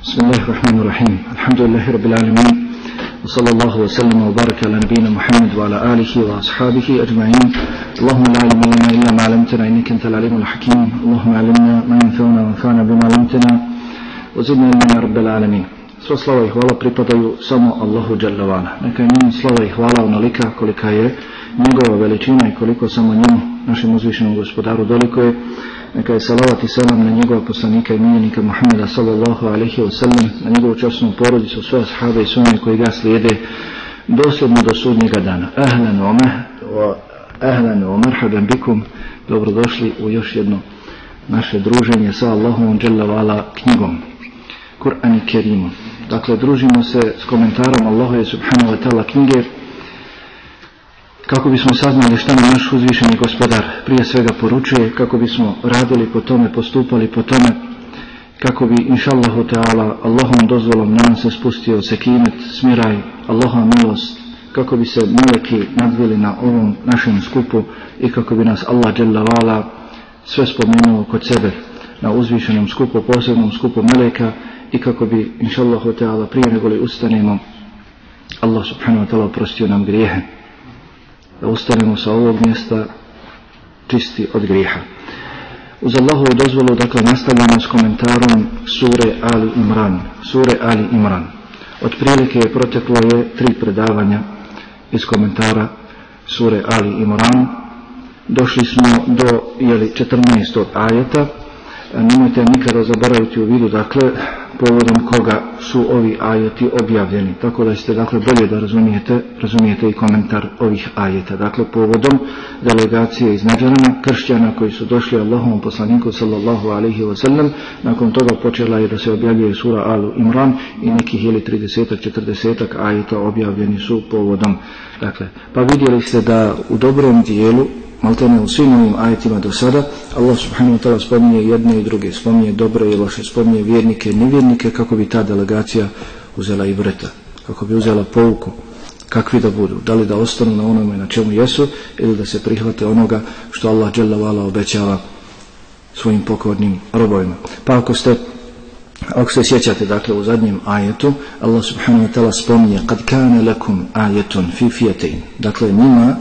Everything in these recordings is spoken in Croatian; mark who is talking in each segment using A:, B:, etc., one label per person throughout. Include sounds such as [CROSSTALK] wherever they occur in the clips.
A: بسم الله الرحمن الرحيم الحمد لله رب العالمين وصلى الله وسلم وبارك على نبينا محمد وعلى آله وأصحابه أجمعين اللهم لا علم لنا إلا ما علمتنا إنك أنت العليم الحكيم اللهم علمنا ما ينفعنا وانفعنا بما علمتنا وزدنا علما يا رب العالمين Sva slava i hvala pripadaju samo Allahu Đalla Neka je njemu slava i hvala onolika kolika je njegova veličina i koliko samo njemu, našem uzvišenom gospodaru, doliko je. neka je salavat i selam na njegova poslanika i miljenika Muhammeda sallallahu alaihi wa sallam, na njegovu časnu porodicu, sve ashabe i sunne koji ga slijede dosljedno do sudnjega dana. Ahlan wa wa ahlan wa marhaban bikum. Dobrodošli u još jedno naše druženje sa Allahom Đalla knjigom. Kur'an i Kerimom. Dakle, družimo se s komentarom Allahove subhanahu wa ta'ala knjige kako bismo saznali šta nam naš uzvišeni gospodar prije svega poručuje, kako bismo radili po tome, postupali po tome, kako bi inšallahu ta'ala Allahom dozvolom nam se spustio sekinet, smiraj, Allahom milost, kako bi se meleki nadvili na ovom našem skupu i kako bi nas Allah vala sve spomenuo kod sebe na uzvišenom skupu, posebnom skupu meleka i kako bi inšallahu ta'ala prije nego ustanemo Allah subhanahu wa ta'ala oprostio nam grijehe da ustanemo sa ovog mjesta čisti od grijeha. Uz Allahovu dozvolu, dakle, nastavljamo s komentarom sure Ali Imran. Sure Ali Imran. Otprilike je proteklo je tri predavanja iz komentara sure Ali Imran. Došli smo do jeli, 14. ajeta. Nemojte nikada zaboraviti u vidu, dakle, povodom koga su ovi ajeti objavljeni. Tako da ste dakle bolje da razumijete, razumijete i komentar ovih ajeta. Dakle, povodom delegacije iz Nađarana, kršćana koji su došli Allahom poslaniku sallallahu alaihi wa sallam, nakon toga počela je da se objavljuje sura Alu Imran i nekih ili 30-40 ajeta objavljeni su povodom. Dakle, pa vidjeli ste da u dobrom dijelu maltene u svim ovim ajetima do sada, Allah subhanahu wa ta'ala spominje jedne i druge, spominje dobre i loše, spominje vjernike i nevjernike, kako bi ta delegacija uzela i vreta, kako bi uzela pouku, kakvi da budu, da li da ostanu na onome na čemu jesu, ili da se prihvate onoga što Allah vala obećava svojim pokornim robovima. Pa ako ste ako se sjećate, dakle, u zadnjem ajetu, Allah subhanahu wa ta'ala spominje kad kane lakum ajetun fi fijatein. Dakle, njima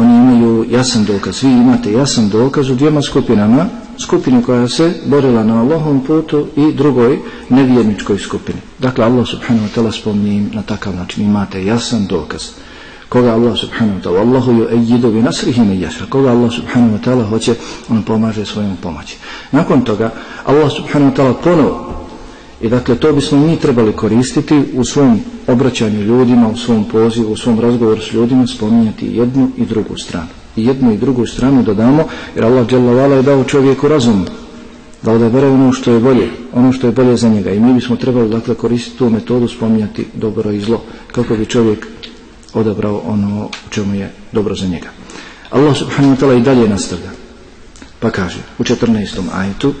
A: oni imaju jasan dokaz. Vi imate jasan dokaz u dvijema skupinama, skupini koja se borila na Allahom putu i drugoj nevjerničkoj skupini. Dakle, Allah subhanahu wa ta'ala spominje im na takav način. Imate jasan dokaz. Koga Allah subhanahu wa ta'ala Allahu ju ejidu bi nasrihi me Koga Allah subhanahu wa ta'ala hoće, on pomaže svojom pomoći. Nakon toga, Allah subhanahu wa ta'ala ponovo i dakle to bismo mi trebali koristiti u svom obraćanju ljudima, u svom pozivu, u svom razgovoru s ljudima spominjati jednu i drugu stranu. I jednu i drugu stranu dodamo jer Allah dželle je dao čovjeku razum da odabere ono što je bolje, ono što je bolje za njega. I mi bismo trebali dakle koristiti tu metodu spominjati dobro i zlo kako bi čovjek odabrao ono čemu je dobro za njega. Allah subhanahu wa ta'ala i dalje nastavlja. Pa kaže u 14. ajetu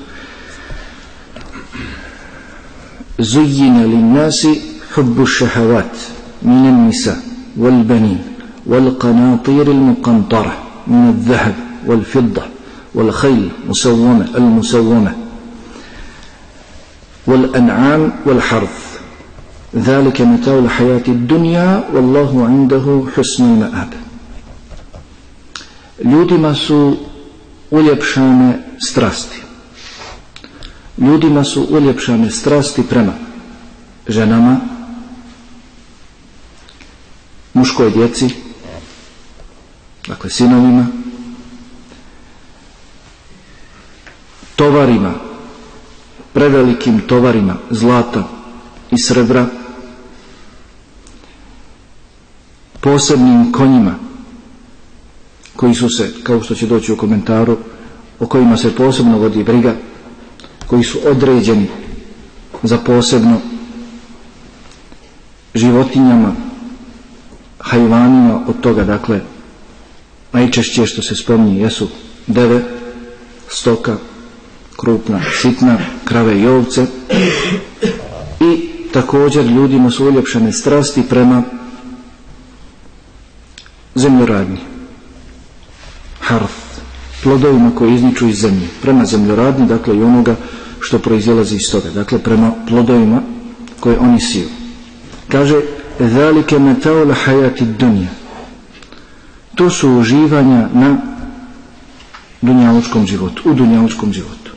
A: زين للناس حب الشهوات من النساء والبنين والقناطير المقنطرة من الذهب والفضة والخيل مسومة المسومة والأنعام والحرث. ذلك متاع الحياة الدنيا والله عنده حسن المآب. ljudima su uljepšane strasti ljudima su uljepšane strasti prema ženama, muškoj djeci, dakle sinovima, tovarima, prevelikim tovarima zlata i srebra, posebnim konjima koji su se, kao što će doći u komentaru, o kojima se posebno vodi briga, koji su određeni za posebno životinjama, hajvanima od toga, dakle, najčešće što se spominje jesu deve, stoka, krupna, sitna, krave i ovce i također ljudima su uljepšane strasti prema zemljoradnji. Harf, plodovima koji izniču iz zemlje, prema zemljoradnji, dakle i onoga što proizilazi iz toga, dakle prema plodovima koje oni siju. Kaže, zalike metaola hajati dunja. To su uživanja na dunjalučkom životu, u dunjalučkom životu.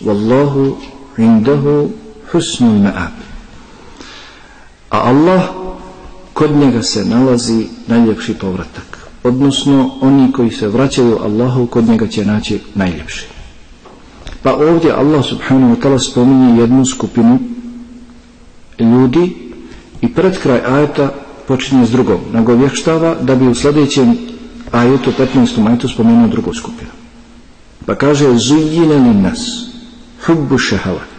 A: Wallahu indahu husnu ma'ab. A Allah, kod njega se nalazi najljepši povratak. Odnosno, oni koji se vraćaju Allahu, kod njega će naći najljepši. Pa ovdje Allah subhanahu wa ta'ala spominje jednu skupinu ljudi i pred kraj ajeta počinje s drugom. Nagovještava da bi u sljedećem ajetu, 15. ajetu, spomenuo drugu skupinu. Pa kaže, zujine li nas, hubbu šehavat.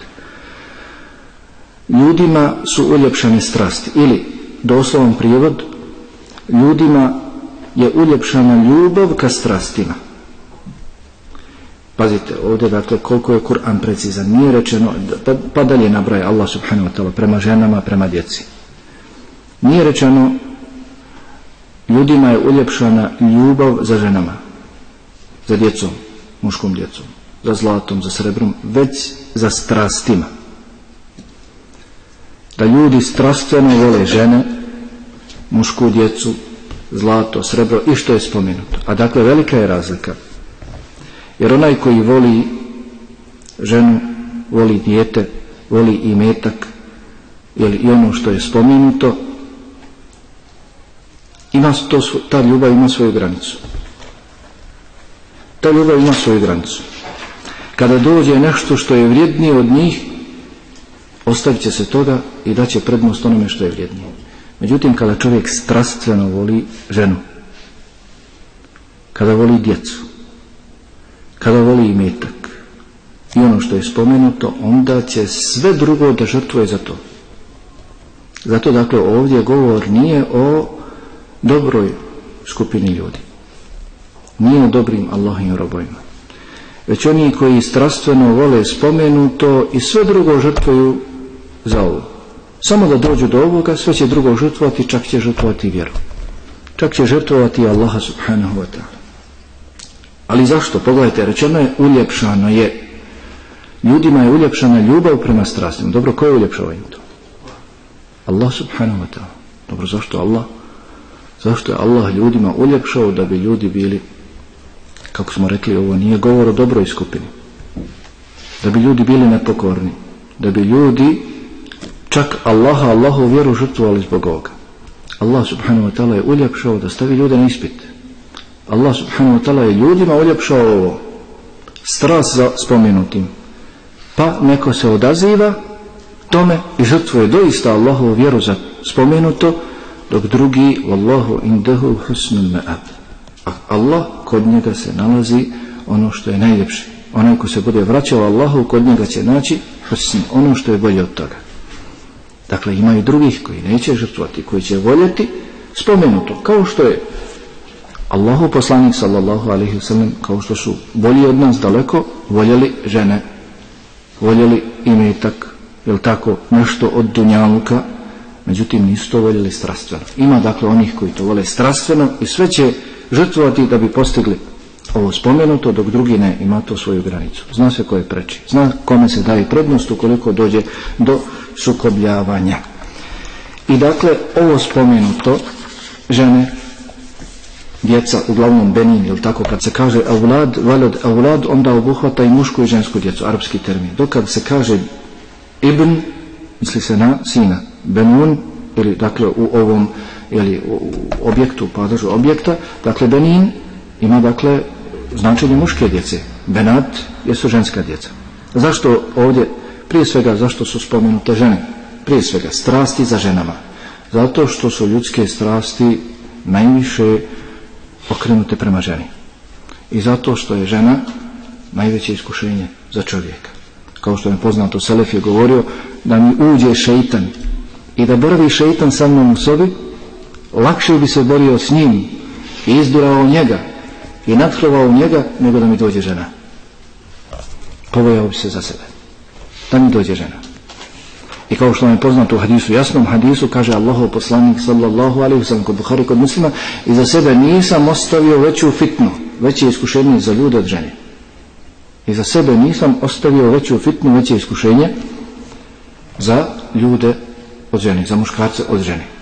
A: Ljudima su uljepšane strasti. Ili, doslovan prijevod, ljudima je uljepšana ljubav ka strastima. Pazite, ovdje dakle koliko je Kur'an precizan. Nije rečeno, pa, pa dalje nabraja Allah subhanahu wa ta'ala prema ženama, prema djeci. Nije rečeno ljudima je uljepšana ljubav za ženama, za djecom, muškom djecom, za zlatom, za srebrom, već za strastima. Da ljudi strastveno vole žene, mušku djecu, zlato, srebro i što je spomenuto. A dakle, velika je razlika. Jer onaj koji voli ženu, voli dijete, voli i metak, i ono što je spomenuto, ima to, ta ljubav ima svoju granicu. Ta ljubav ima svoju granicu. Kada dođe nešto što je vrijednije od njih, ostavit će se toga i daće prednost onome što je vrijednije. Međutim, kada čovjek strastveno voli ženu, kada voli djecu, kada voli imetak i ono što je spomenuto, onda će sve drugo da žrtvuje za to. Zato, dakle, ovdje govor nije o dobroj skupini ljudi. Nije o dobrim Allahim robojima. Već oni koji strastveno vole spomenuto i sve drugo žrtvuju za ovo. Samo da dođu do ovoga, sve će drugo žrtvovati, čak će žrtvovati vjeru. Čak će žrtvovati Allaha subhanahu wa ta'ala. Ali zašto? Pogledajte, rečeno je uljepšano je. Ljudima je uljepšana ljubav prema strastima. Dobro, ko je uljepšao im to? Allah subhanahu wa ta'ala. Dobro, zašto Allah? Zašto je Allah ljudima uljepšao da bi ljudi bili, kako smo rekli, ovo nije govor o dobroj skupini. Da bi ljudi bili nepokorni. Da bi ljudi čak Allaha, Allahu vjeru žrtvovali zbog ovoga. Allah subhanahu wa ta'ala je uljepšao da stavi ljude na ispit. Allah subhanahu wa ta'ala je ljudima uljepšao ovo. Strast za spomenutim. Pa neko se odaziva tome i žrtvuje doista Allahovu vjeru za spomenuto dok drugi wallahu indahu husnul ma'ab Allah kod njega se nalazi ono što je najljepše onaj ko se bude vraćao Allahu kod njega će naći husn, ono što je bolje od toga dakle ima i drugih koji neće žrtvovati koji će voljeti spomenuto kao što je Allahu poslanik sallallahu alaihi wasallam kao što su bolji od nas daleko voljeli žene voljeli imetak jel tako nešto od dunjaluka međutim nisu to voljeli strastveno. Ima dakle onih koji to vole strastveno i sve će žrtvovati da bi postigli ovo spomenuto, dok drugi ne ima to svoju granicu. Zna se ko je preči. Zna kome se daje prednost ukoliko dođe do sukobljavanja. I dakle, ovo spomenuto, žene, djeca, uglavnom Benin, ili tako, kad se kaže avlad, valad, avlad, onda obuhvata i mušku i žensku djecu, arapski termin. Dok kad se kaže ibn, misli se na sina, Benun, ili dakle u ovom ili u objektu, padežu objekta, dakle Benin ima dakle značenje muške djece. Benat jesu ženska djeca. Zašto ovdje, prije svega, zašto su spomenute žene? Prije svega, strasti za ženama. Zato što su ljudske strasti najviše okrenute prema ženi. I zato što je žena najveće iskušenje za čovjeka. Kao što je poznato, Selef je govorio da mi uđe šeitan i da boravi šeitan sa mnom u sobi, lakše bi se borio s njim i izdurao njega i natkrovao njega nego da mi dođe žena. Povojao bi se za sebe. Da mi dođe žena. I kao što vam je poznato u hadisu, jasnom hadisu, kaže Allahov poslanik sallallahu alaihi wasallam kod Buhari kod muslima, i za sebe nisam ostavio veću fitnu, veće iskušenje za ljude od žene. I za sebe nisam ostavio veću fitnu, veće iskušenje za ljude od žene, za muškarce od žene.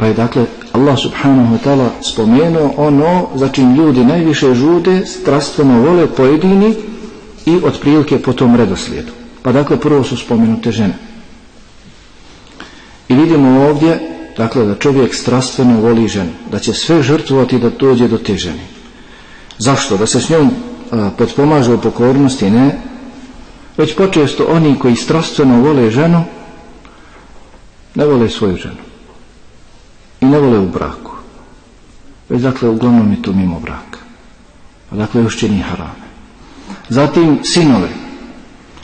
A: Pa je dakle Allah subhanahu wa ta'ala spomenuo ono za čim ljudi najviše žude, strastveno vole pojedini i otprilike po tom redoslijedu. Pa dakle prvo su spomenute žene. I vidimo ovdje dakle da čovjek strastveno voli ženu, da će sve žrtvovati da dođe do te žene. Zašto? Da se s njom potpomaže u pokornosti? Ne. Već počesto oni koji strastveno vole ženu ne vole svoju ženu. I ne vole u braku. Već dakle uglavnom je to mimo braka. A dakle još čini harame. Zatim sinove.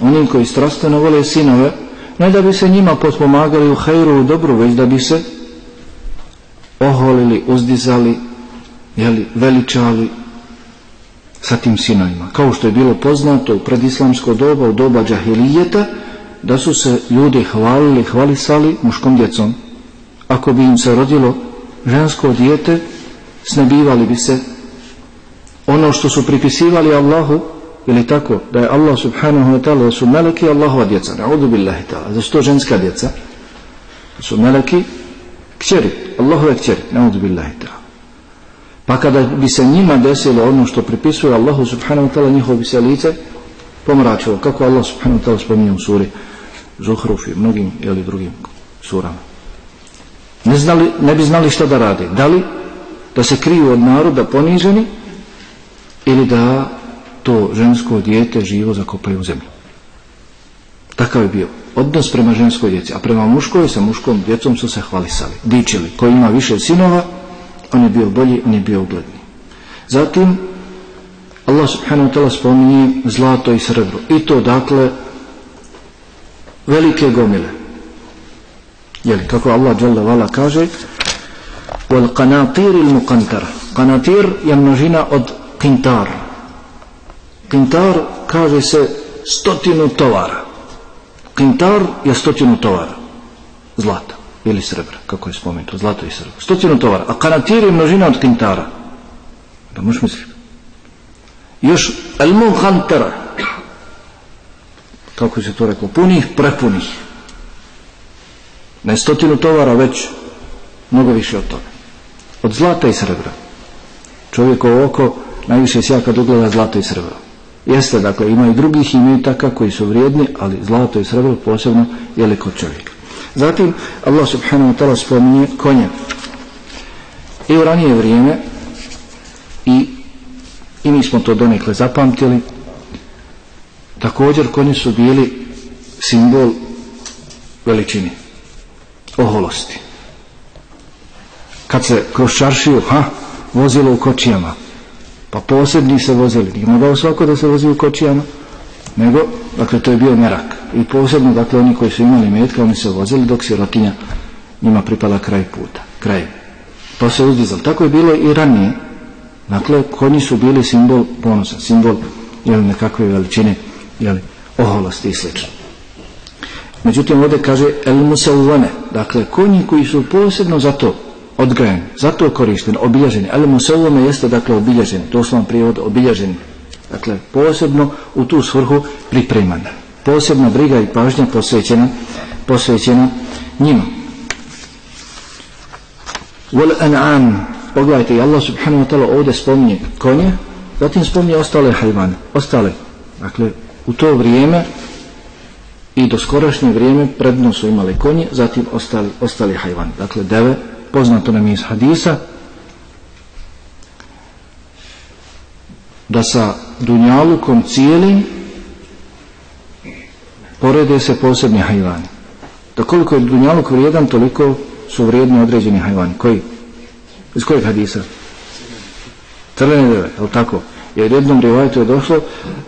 A: Oni koji strastveno vole sinove, ne da bi se njima potpomagali u hajru u dobru, već da bi se oholili, uzdizali, jeli, veličali sa tim sinovima. Kao što je bilo poznato u predislamsko doba, u doba džahilijeta, da su se ljudi hvalili, hvalisali muškom djecom. Ako bi im se rodilo žensko dijete, snebivali bi se ono što su pripisivali Allahu, ili tako, da je Allah subhanahu wa ta'ala, da su meleki Allahova djeca, na'udu billahi ta'ala, da ženska djeca, da su meleki kćeri, Allahove kćeri, na'udu billahi ta'ala. Pa kada bi se njima desilo ono što pripisuje Allahu subhanahu wa ta'ala, njihovo bi se lice pomračilo, kako Allah subhanahu wa ta'ala spominje u suri Zuhruf i mnogim ili drugim surama. Ne, znali, ne bi znali što da rade. Da li da se kriju od naroda poniženi ili da to žensko dijete živo zakopaju u zemlju. Takav je bio odnos prema ženskoj djeci, a prema muškoj sa muškom djecom su se hvalisali, dičili. Ko ima više sinova, on je bio bolji, on je bio ugledni. Zatim, Allah subhanahu wa ta'ala spominje zlato i srebro. I to dakle velike gomile. Jeli, kako Allah dželle vala kaže wal qanatir il muqantar. Qanatir je množina od kintar. Kintar kaže se stotinu tovara. Kintar je stotinu tovara. Zlata ili srebra, kako je spomenuto, zlato i srebro. Stotinu tovara. A kanatir je množina od kintara. Da možeš misliti. Još al muqantara kako se to reklo, punih, prepunih. Ne stotinu tovara, već mnogo više od toga. Od zlata i srebra. Čovjekovo oko najviše sja kad ugleda zlato i srebro. Jeste, dakle, ima i drugih imetaka koji su vrijedni, ali zlato i srebro posebno je kod čovjeka. Zatim, Allah subhanahu wa ta'ala spominje konje. I u ranije vrijeme i, i mi smo to donekle zapamtili, Također konji su bili simbol veličine, oholosti. Kad se kroz čaršiju, ha, vozilo u kočijama, pa posebni se vozili, nije mogao svako da se vozi u kočijama, nego, dakle, to je bio merak. I posebno, dakle, oni koji su imali metka, oni se vozili dok sirotinja njima pripala kraj puta, kraj. Pa se uzdizali. Tako je bilo i ranije. Dakle, konji su bili simbol ponosa, simbol jel, nekakve veličine jeli, oholosti i sl. Međutim, ovdje kaže el musavvane, dakle, konji koji su posebno za to odgajani, za to korišteni, obilježeni. El musavvane jeste, dakle, obilježeni, doslovan prijevod, obilježeni. Dakle, posebno u tu svrhu pripremana. Posebna briga i pažnja posvećena, posvećena njima. Wal an'am, pogledajte, Allah subhanahu wa ta'ala ovdje spominje konje, zatim spominje ostale hajvane, ostale, dakle, u to vrijeme i do skorašnje vrijeme predno su imali konje, zatim ostali, ostali hajvani. Dakle, deve, poznato nam je iz hadisa, da sa dunjalukom cijelim porede se posebni hajvani. Da koliko je dunjaluk vrijedan, toliko su vrijedni određeni hajvani. Koji? Iz kojeg hadisa? Crvene deve, je li tako? Jer jednom rivajtu je došlo,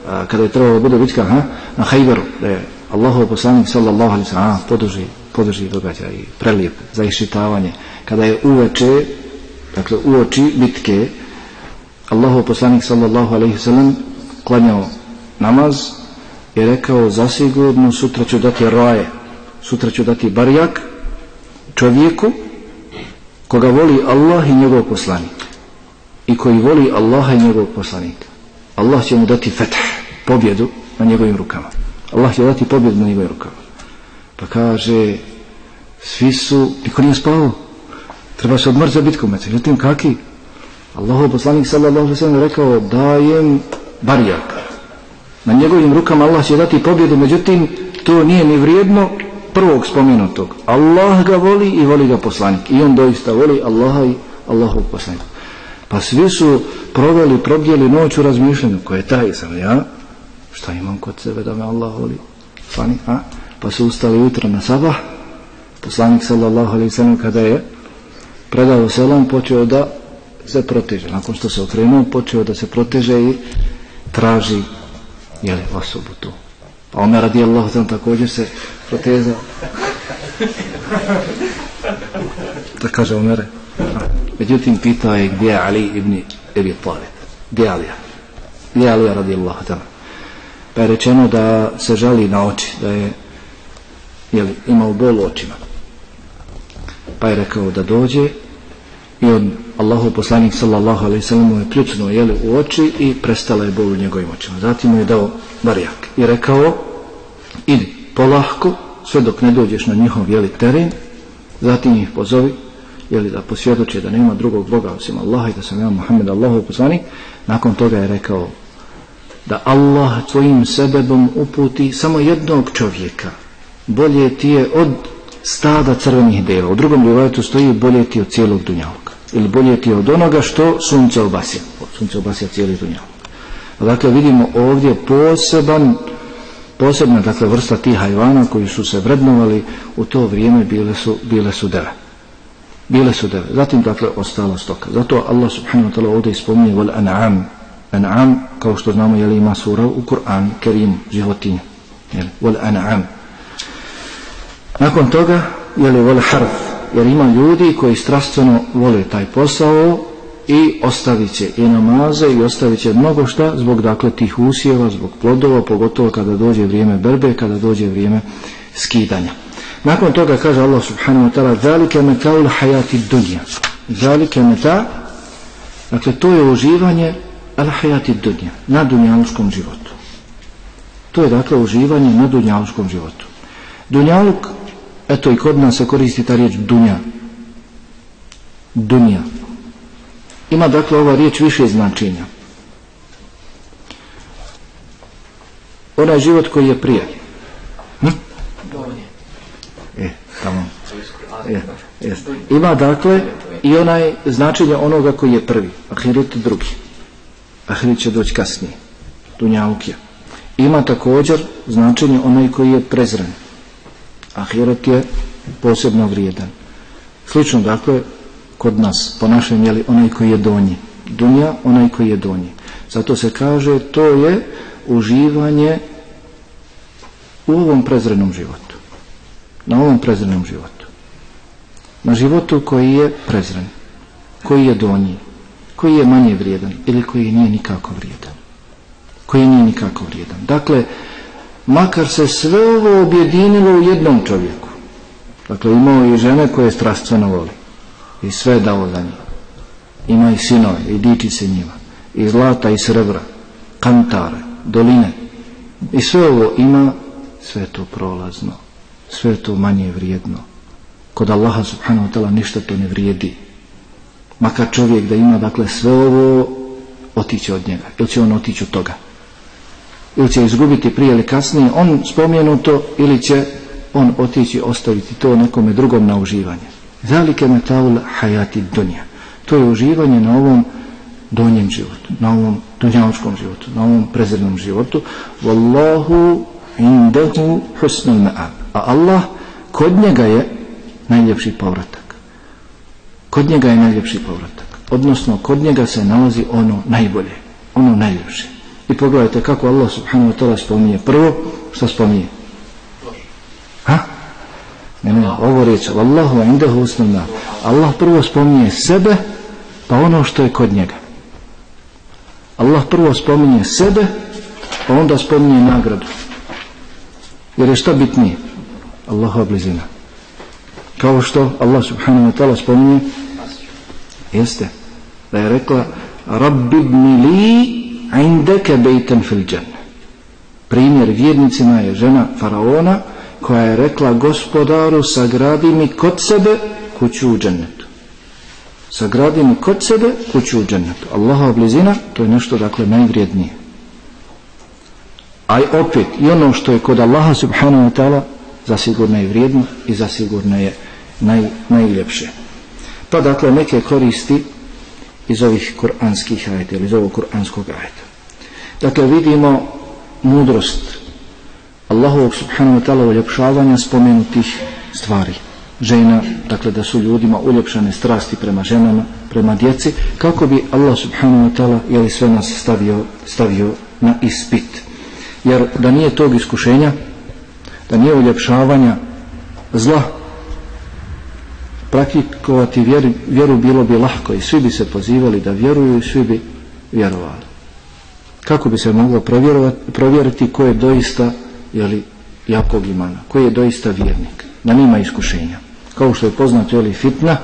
A: a, kada je trebalo bude bitka ha, na Hajberu, da je Allahov poslanik sallallahu alaihi sallam podrži, podrži događaj i prelijep za iščitavanje. Kada je uveče, dakle uoči bitke, Allahov poslanik sallallahu alaihi sallam klanjao namaz i rekao zasigurno sutra ću dati raje, sutra ću dati barjak čovjeku koga voli Allah i njegov poslanik i koji voli Allaha i njegovog poslanika. Allah će mu dati fetah, pobjedu na njegovim rukama. Allah će dati pobjedu na njegovim rukama. Pa kaže, svi su, niko nije spavao. Treba se odmrti za bitku. Međutim, kaki? Allahov poslanik sallallahu sallam rekao, dajem barijak. Na njegovim rukama Allah će dati pobjedu, međutim, to nije ni vrijedno prvog spomenutog. Allah ga voli i voli ga poslanik. I on doista voli Allaha i Allahov poslanika. Pa svi su proveli, probdjeli noć u razmišljanju. Ko je taj sam ja? Šta imam kod sebe da me Allah voli? Poslanik, a? Pa su ustali jutro na sabah. Poslanik sallallahu alaihi sallam kada je predao selam počeo da se proteže. Nakon što se okrenuo počeo da se proteže i traži jeli, osobu tu. Pa Omer radi Allah također se proteza. [LAUGHS] Da kaže Omere. Međutim, pitao je gdje je Ali ibn Ebi Talib. Gdje je Alija? Gdje je Alija radi Allah? Pa je rečeno da se žali na oči, da je jeli, imao bol u očima. Pa je rekao da dođe i on, Allahu poslanik sallallahu alaihi sallam je ključno jeli u oči i prestala je bol u njegovim očima. Zatim mu je dao barijak i rekao idi polahko sve dok ne dođeš na njihov jeli teren zatim ih pozovi jeli da posvjedoče da nema drugog Boga osim Allaha i da sam ja Muhammed Allahu poslanik nakon toga je rekao da Allah tvojim sebebom uputi samo jednog čovjeka. Bolje ti je od stada crvenih deva u drugom rivajetu stoji bolje ti od cijelog dunjavka ili bolje ti od onoga što sunce obasja. Sunce obasja cijeli dunjavka dakle vidimo ovdje poseban posebna dakle vrsta tih hajvana koji su se vrednovali. U to vrijeme bile su, bile su deve. Bile su deve. Zatim dakle ostala stoka. Zato Allah subhanahu wa ta'ala ovdje ispominje an'am an'am kao što znamo je li ima sura u Kur'an kerim životinje jeli, wal an'am nakon toga je li wal harf jer ima ljudi koji strastveno vole taj posao i ostavit će i namaze i ostavit će mnogo šta zbog dakle tih usjeva, zbog plodova, pogotovo kada dođe vrijeme berbe, kada dođe vrijeme skidanja. Nakon toga kaže Allah subhanahu wa ta'ala zalike metaul hajati dunja. Zalike meta, dakle to je uživanje al hajati dunja, na dunjalučkom životu. To je dakle uživanje na dunjalučkom životu. Dunjaluk, eto i kod nas se koristi ta riječ dunja. Dunja. Ima dakle ova riječ više značenja. Onaj život koji je prije. Hm? E, tamo. E, jest. Ima dakle i onaj značenje onoga koji je prvi. Ahiret drugi. Ahiret će doći kasnije. Dunjavuk je. Ima također značenje onaj koji je prezren. Ahiret je posebno vrijedan. Slično dakle kod nas, po našem, jeli, onaj koji je donji. Dunja, onaj koji je donji. Zato se kaže, to je uživanje u ovom prezrenom životu. Na ovom prezrenom životu. Na životu koji je prezren. Koji je donji. Koji je manje vrijedan. Ili koji nije nikako vrijedan. Koji nije nikako vrijedan. Dakle, makar se sve ovo objedinilo u jednom čovjeku. Dakle, imao i žene koje strastveno voli i sve dao za njih. Ima i sinove i diči se njima. I zlata i srebra, kantare, doline. I sve ovo ima, sve to prolazno. Sve to manje vrijedno. Kod Allaha subhanahu wa ta'ala ništa to ne vrijedi. Makar čovjek da ima dakle sve ovo otiće od njega. Ili će on otići od toga. Ili će izgubiti prije ili kasnije on spomenuto ili će on otići ostaviti to nekome drugom na uživanje. Zalike metaul hajati dunja. To je uživanje na ovom donjem životu, na ovom dunjavskom životu, na ovom prezrednom životu. Wallahu indahu husnul ma'ab. A Allah kod njega je najljepši povratak. Kod njega je najljepši povratak. Odnosno, kod njega se nalazi ono najbolje, ono najljepše. I pogledajte kako Allah subhanahu wa ta'ala spominje. Prvo, što spominje? Ha? Ne, ne, ovo riječ, Wallahu indahu. Allah prvo spominje sebe, pa ono što je kod njega. Allah prvo spominje sebe, pa onda spominje nagradu. Jer je šta bitnije? Allahova blizina. Kao što Allah subhanahu wa ta'ala spominje, jeste, da je rekla, Rabbi ibni li indeke bejten fil. Primjer vjernicima je žena faraona koja je rekla gospodaru sagradi mi kod sebe kuću u džennetu. Sagradi mi kod sebe kuću u džennetu. Allahova blizina to je nešto dakle najvrijednije. A opet i ono što je kod Allaha subhanahu wa ta'ala zasigurno je vrijedno i zasigurno je naj, najljepše. Pa dakle neke koristi iz ovih kuranskih ajeta ili iz ovog kuranskog ajeta. Dakle vidimo mudrost Allahovog subhanahu wa ta'ala uljepšavanja spomenutih stvari. Žena, dakle da su ljudima uljepšane strasti prema ženama, prema djeci, kako bi Allah subhanahu wa ta'ala jeli sve nas stavio, stavio na ispit. Jer da nije tog iskušenja, da nije uljepšavanja zla, praktikovati vjeru, vjeru bilo bi lahko i svi bi se pozivali da vjeruju i svi bi vjerovali. Kako bi se moglo provjeriti ko je doista jeli, jakog imana, ko je doista vjernik, da nima iskušenja. Kao što je poznato jeli, fitna,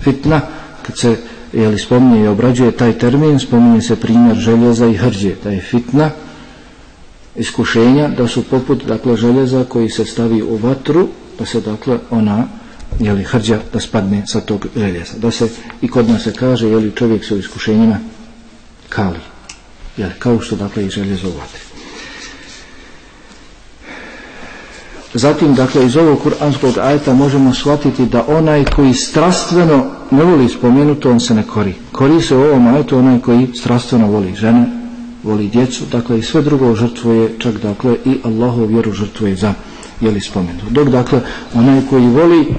A: fitna, kad se jeli, spominje i obrađuje taj termin, spominje se primjer željeza i hrđe, da je fitna, iskušenja, da su poput dakle, željeza koji se stavi u vatru, da se dakle ona jeli, hrđa da spadne sa tog željeza. Da se i kod nas se kaže, jeli čovjek su iskušenjima kali. Jeli, kao što dakle i željezo u vatri. Zatim, dakle, iz ovog kuranskog ajeta možemo shvatiti da onaj koji strastveno ne voli spomenuto, on se ne kori. Kori se u ovom ajetu onaj koji strastveno voli žene, voli djecu, dakle i sve drugo žrtvuje, čak dakle i Allahov vjeru žrtvuje za jeli spomenuto. Dok dakle onaj koji voli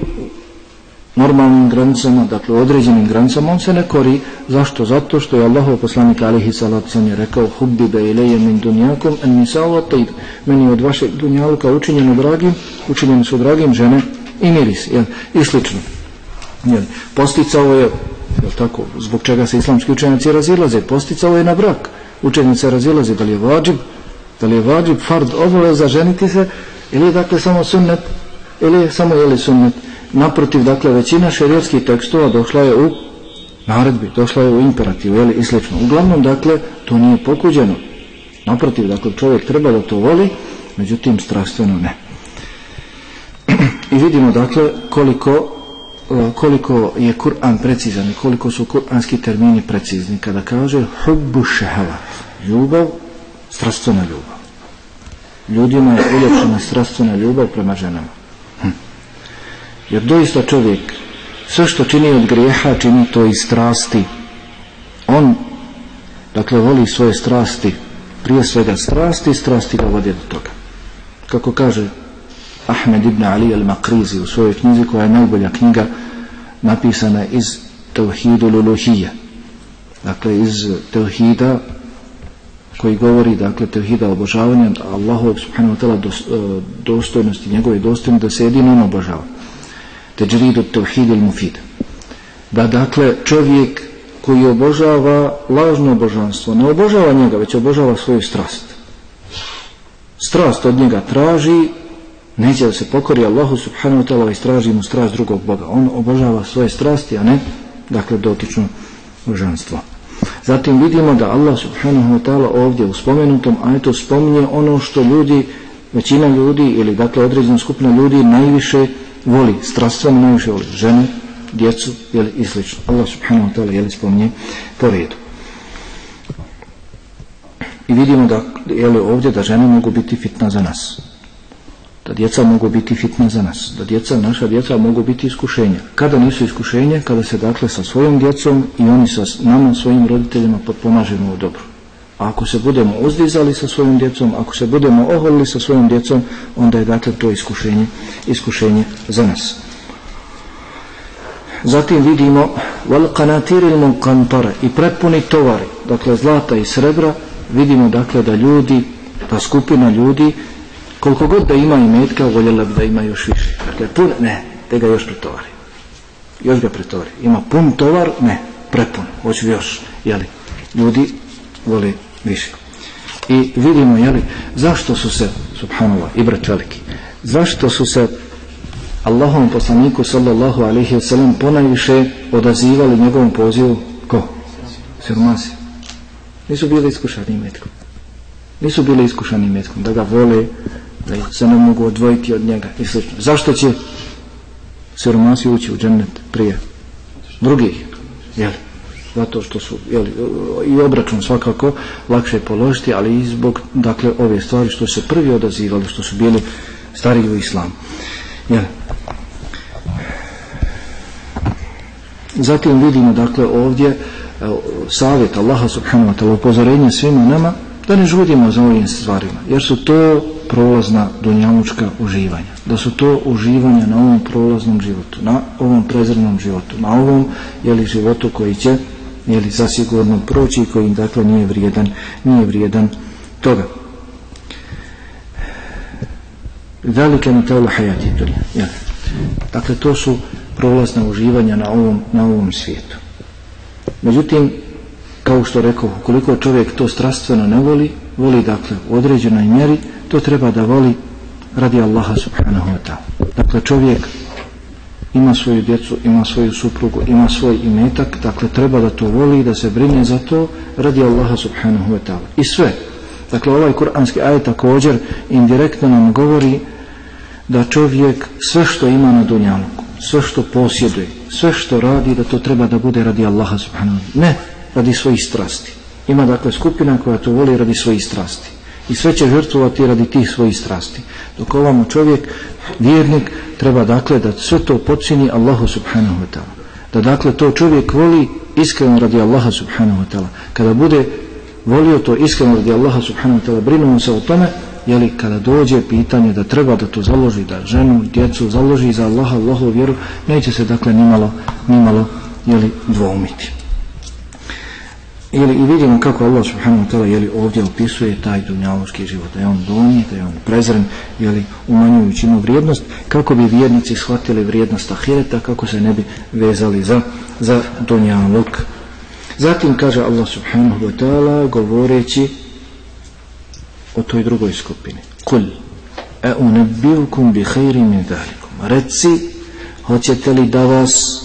A: normalnim granicama, dakle određenim granicama, on se ne kori. Zašto? Zato što je Allahov poslanik alihi salatu je rekao hubbi be ilaje min dunjakom en nisao. Meni od vašeg dunjaluka učinjeno dragim, učinjeni su dragim žene i miris, jel? I slično. Jel? Posticao je, jel tako, zbog čega se islamski učenjaci razilaze, posticao je na brak. Učenjaci razilaze, da li je vađib, da li je vađib, fard, obaveza ženiti se, ili dakle samo sunnet, ili samo jeli sunnet naprotiv, dakle, većina šerijatskih tekstova došla je u naredbi, došla je u imperativu, jeli, i slično. Uglavnom, dakle, to nije pokuđeno. Naprotiv, dakle, čovjek treba da to voli, međutim, strastveno ne. [CLEARS THROAT] I vidimo, dakle, koliko koliko je Kur'an precizan i koliko su kur'anski termini precizni kada kaže hubbu šehavat ljubav, strastvena ljubav ljudima je uljepšena strastvena ljubav prema ženama jer doista čovjek sve što čini od grijeha čini to iz strasti. On dakle voli svoje strasti prije svega strasti i strasti ga vode do toga. Kako kaže Ahmed ibn Ali al-Makrizi u svojoj knjizi koja je najbolja knjiga napisana iz Tevhidu Luluhije. Dakle iz Tevhida koji govori dakle tevhida obožavanja Allahu subhanahu wa ta'ala dostojnosti njegove dostojnosti da se jedino on obožava teđridu tevhid il mufid. Da dakle čovjek koji obožava lažno božanstvo, ne obožava njega, već obožava svoju strast. Strast od njega traži, neće da se pokori Allahu subhanahu wa ta'ala i straži mu strast drugog Boga. On obožava svoje strasti, a ne dakle dotično božanstvo. Zatim vidimo da Allah subhanahu wa ta'ala ovdje u spomenutom ajetu spominje ono što ljudi, većina ljudi ili dakle određena skupina ljudi najviše voli, strastveno najviše voli žene, djecu jeli, i slično. Allah subhanahu wa ta'ala jeli spominje po redu. I vidimo da jeli, ovdje da žene mogu biti fitna za nas. Da djeca mogu biti fitna za nas. Da djeca, naša djeca mogu biti iskušenja. Kada nisu iskušenje, kada se dakle sa svojom djecom i oni sa nama, svojim roditeljima potpomažemo u dobru. Ako se budemo uzdizali sa svojom djecom, ako se budemo oholili sa svojom djecom, onda je dakle to iskušenje, iskušenje za nas. Zatim vidimo i prepuni tovari, dakle zlata i srebra, vidimo dakle da ljudi, ta skupina ljudi koliko god da ima i metka, voljela bi da ima još više. Dakle, pun, ne, te ga još pretovari. Još ga pretovari. Ima pun tovar, ne, prepun, hoću još, jeli, ljudi vole više. I vidimo, jeli, zašto su se, subhanallah, i brat veliki, zašto su se Allahom poslaniku sallallahu alaihi wa sallam ponajviše odazivali njegovom pozivu ko? Siromasi. Nisu bili iskušani metkom. Nisu bili iskušani metkom, da ga vole, da se ne mogu odvojiti od njega i slično. Zašto će siromasi ući u džennet prije drugih? Jel? Zato što su jel, i obračun svakako lakše položiti, ali i zbog dakle, ove stvari što se prvi odazivali, što su bili stariji u islamu. Jel? Zatim vidimo dakle ovdje savjet Allaha subhanahu wa ta'ala upozorenje svima nama da ne žudimo za ovim stvarima jer su to prolazna dunjalučka uživanja da su to uživanja na ovom prolaznom životu na ovom prezirnom životu na ovom jeli, životu koji će jeli, zasigurno proći i koji dakle nije vrijedan nije vrijedan toga. Velike na tevla hajati dakle to su prolazna uživanja na ovom, na ovom svijetu. Međutim kao što rekao, koliko čovjek to strastveno ne voli, voli dakle u određenoj mjeri, to treba da voli radi Allaha subhanahu wa ta'ala. Dakle, čovjek ima svoju djecu, ima svoju suprugu, ima svoj imetak, dakle treba da to voli, da se brine za to radi Allaha subhanahu wa ta'ala. I sve. Dakle, ovaj kuranski ajet također indirektno nam govori da čovjek sve što ima na dunjaluku, sve što posjeduje, sve što radi, da to treba da bude radi Allaha subhanahu wa ta'ala. Ne, radi svojih strasti. Ima dakle skupina koja to voli radi svojih strasti. I sve će žrtvovati radi tih svojih strasti. Dok ovamo čovjek, vjernik, treba dakle da sve to počini Allahu subhanahu wa ta'ala. Da dakle to čovjek voli iskreno radi Allaha subhanahu wa ta'ala. Kada bude volio to iskreno radi Allaha subhanahu wa ta'ala, brinuo se o tome, jeli kada dođe pitanje da treba da to založi, da ženu, djecu založi za Allaha, Allahu vjeru, neće se dakle nimalo, nimalo jeli, dvoumiti. Ili i vidimo kako Allah subhanahu wa ta'ala jeli ovdje opisuje taj dunjaloški život, da je on donji, da je on prezren, jeli umanjujući mu vrijednost, kako bi vjernici shvatili vrijednost ahireta, kako se ne bi vezali za, za dunjalog. Zatim kaže Allah subhanahu wa ta'ala govoreći o toj drugoj skupini. Kul, e unebiukum bi hajri min dalikum. Reci, hoćete li da vas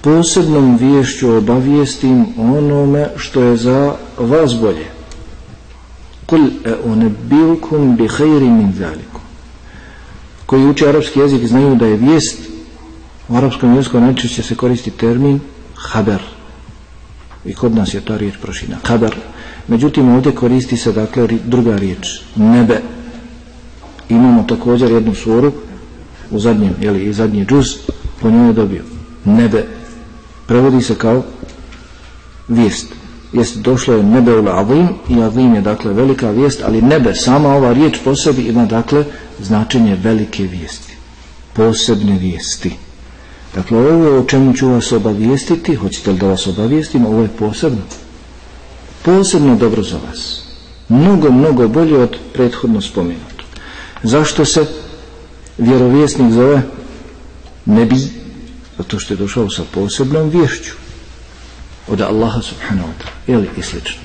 A: posebnom viješću obavijestim onome što je za vas bolje. Kul e bi hajri min zalikum. Koji uče arapski jezik znaju da je vijest u arapskom jeziku najčešće se koristi termin haber. I kod nas je ta riječ prošina. Haber. Međutim, ovdje koristi se dakle druga riječ. Nebe. Imamo također jednu suru u zadnjem, jeli, zadnji džuz po njoj je dobio. Nebe prevodi se kao vijest. Jest došlo je nebe u avim i avim je dakle velika vijest, ali nebe, sama ova riječ po sebi ima dakle značenje velike vijesti. Posebne vijesti. Dakle, ovo o čemu ću vas obavijestiti, hoćete li da vas obavijestim, ovo je posebno. Posebno dobro za vas. Mnogo, mnogo bolje od prethodno spomenuto. Zašto se vjerovjesnik zove nebi zato što je došao sa posebnom vješću od Allaha subhanahu wa ta'ala. Ili i slično.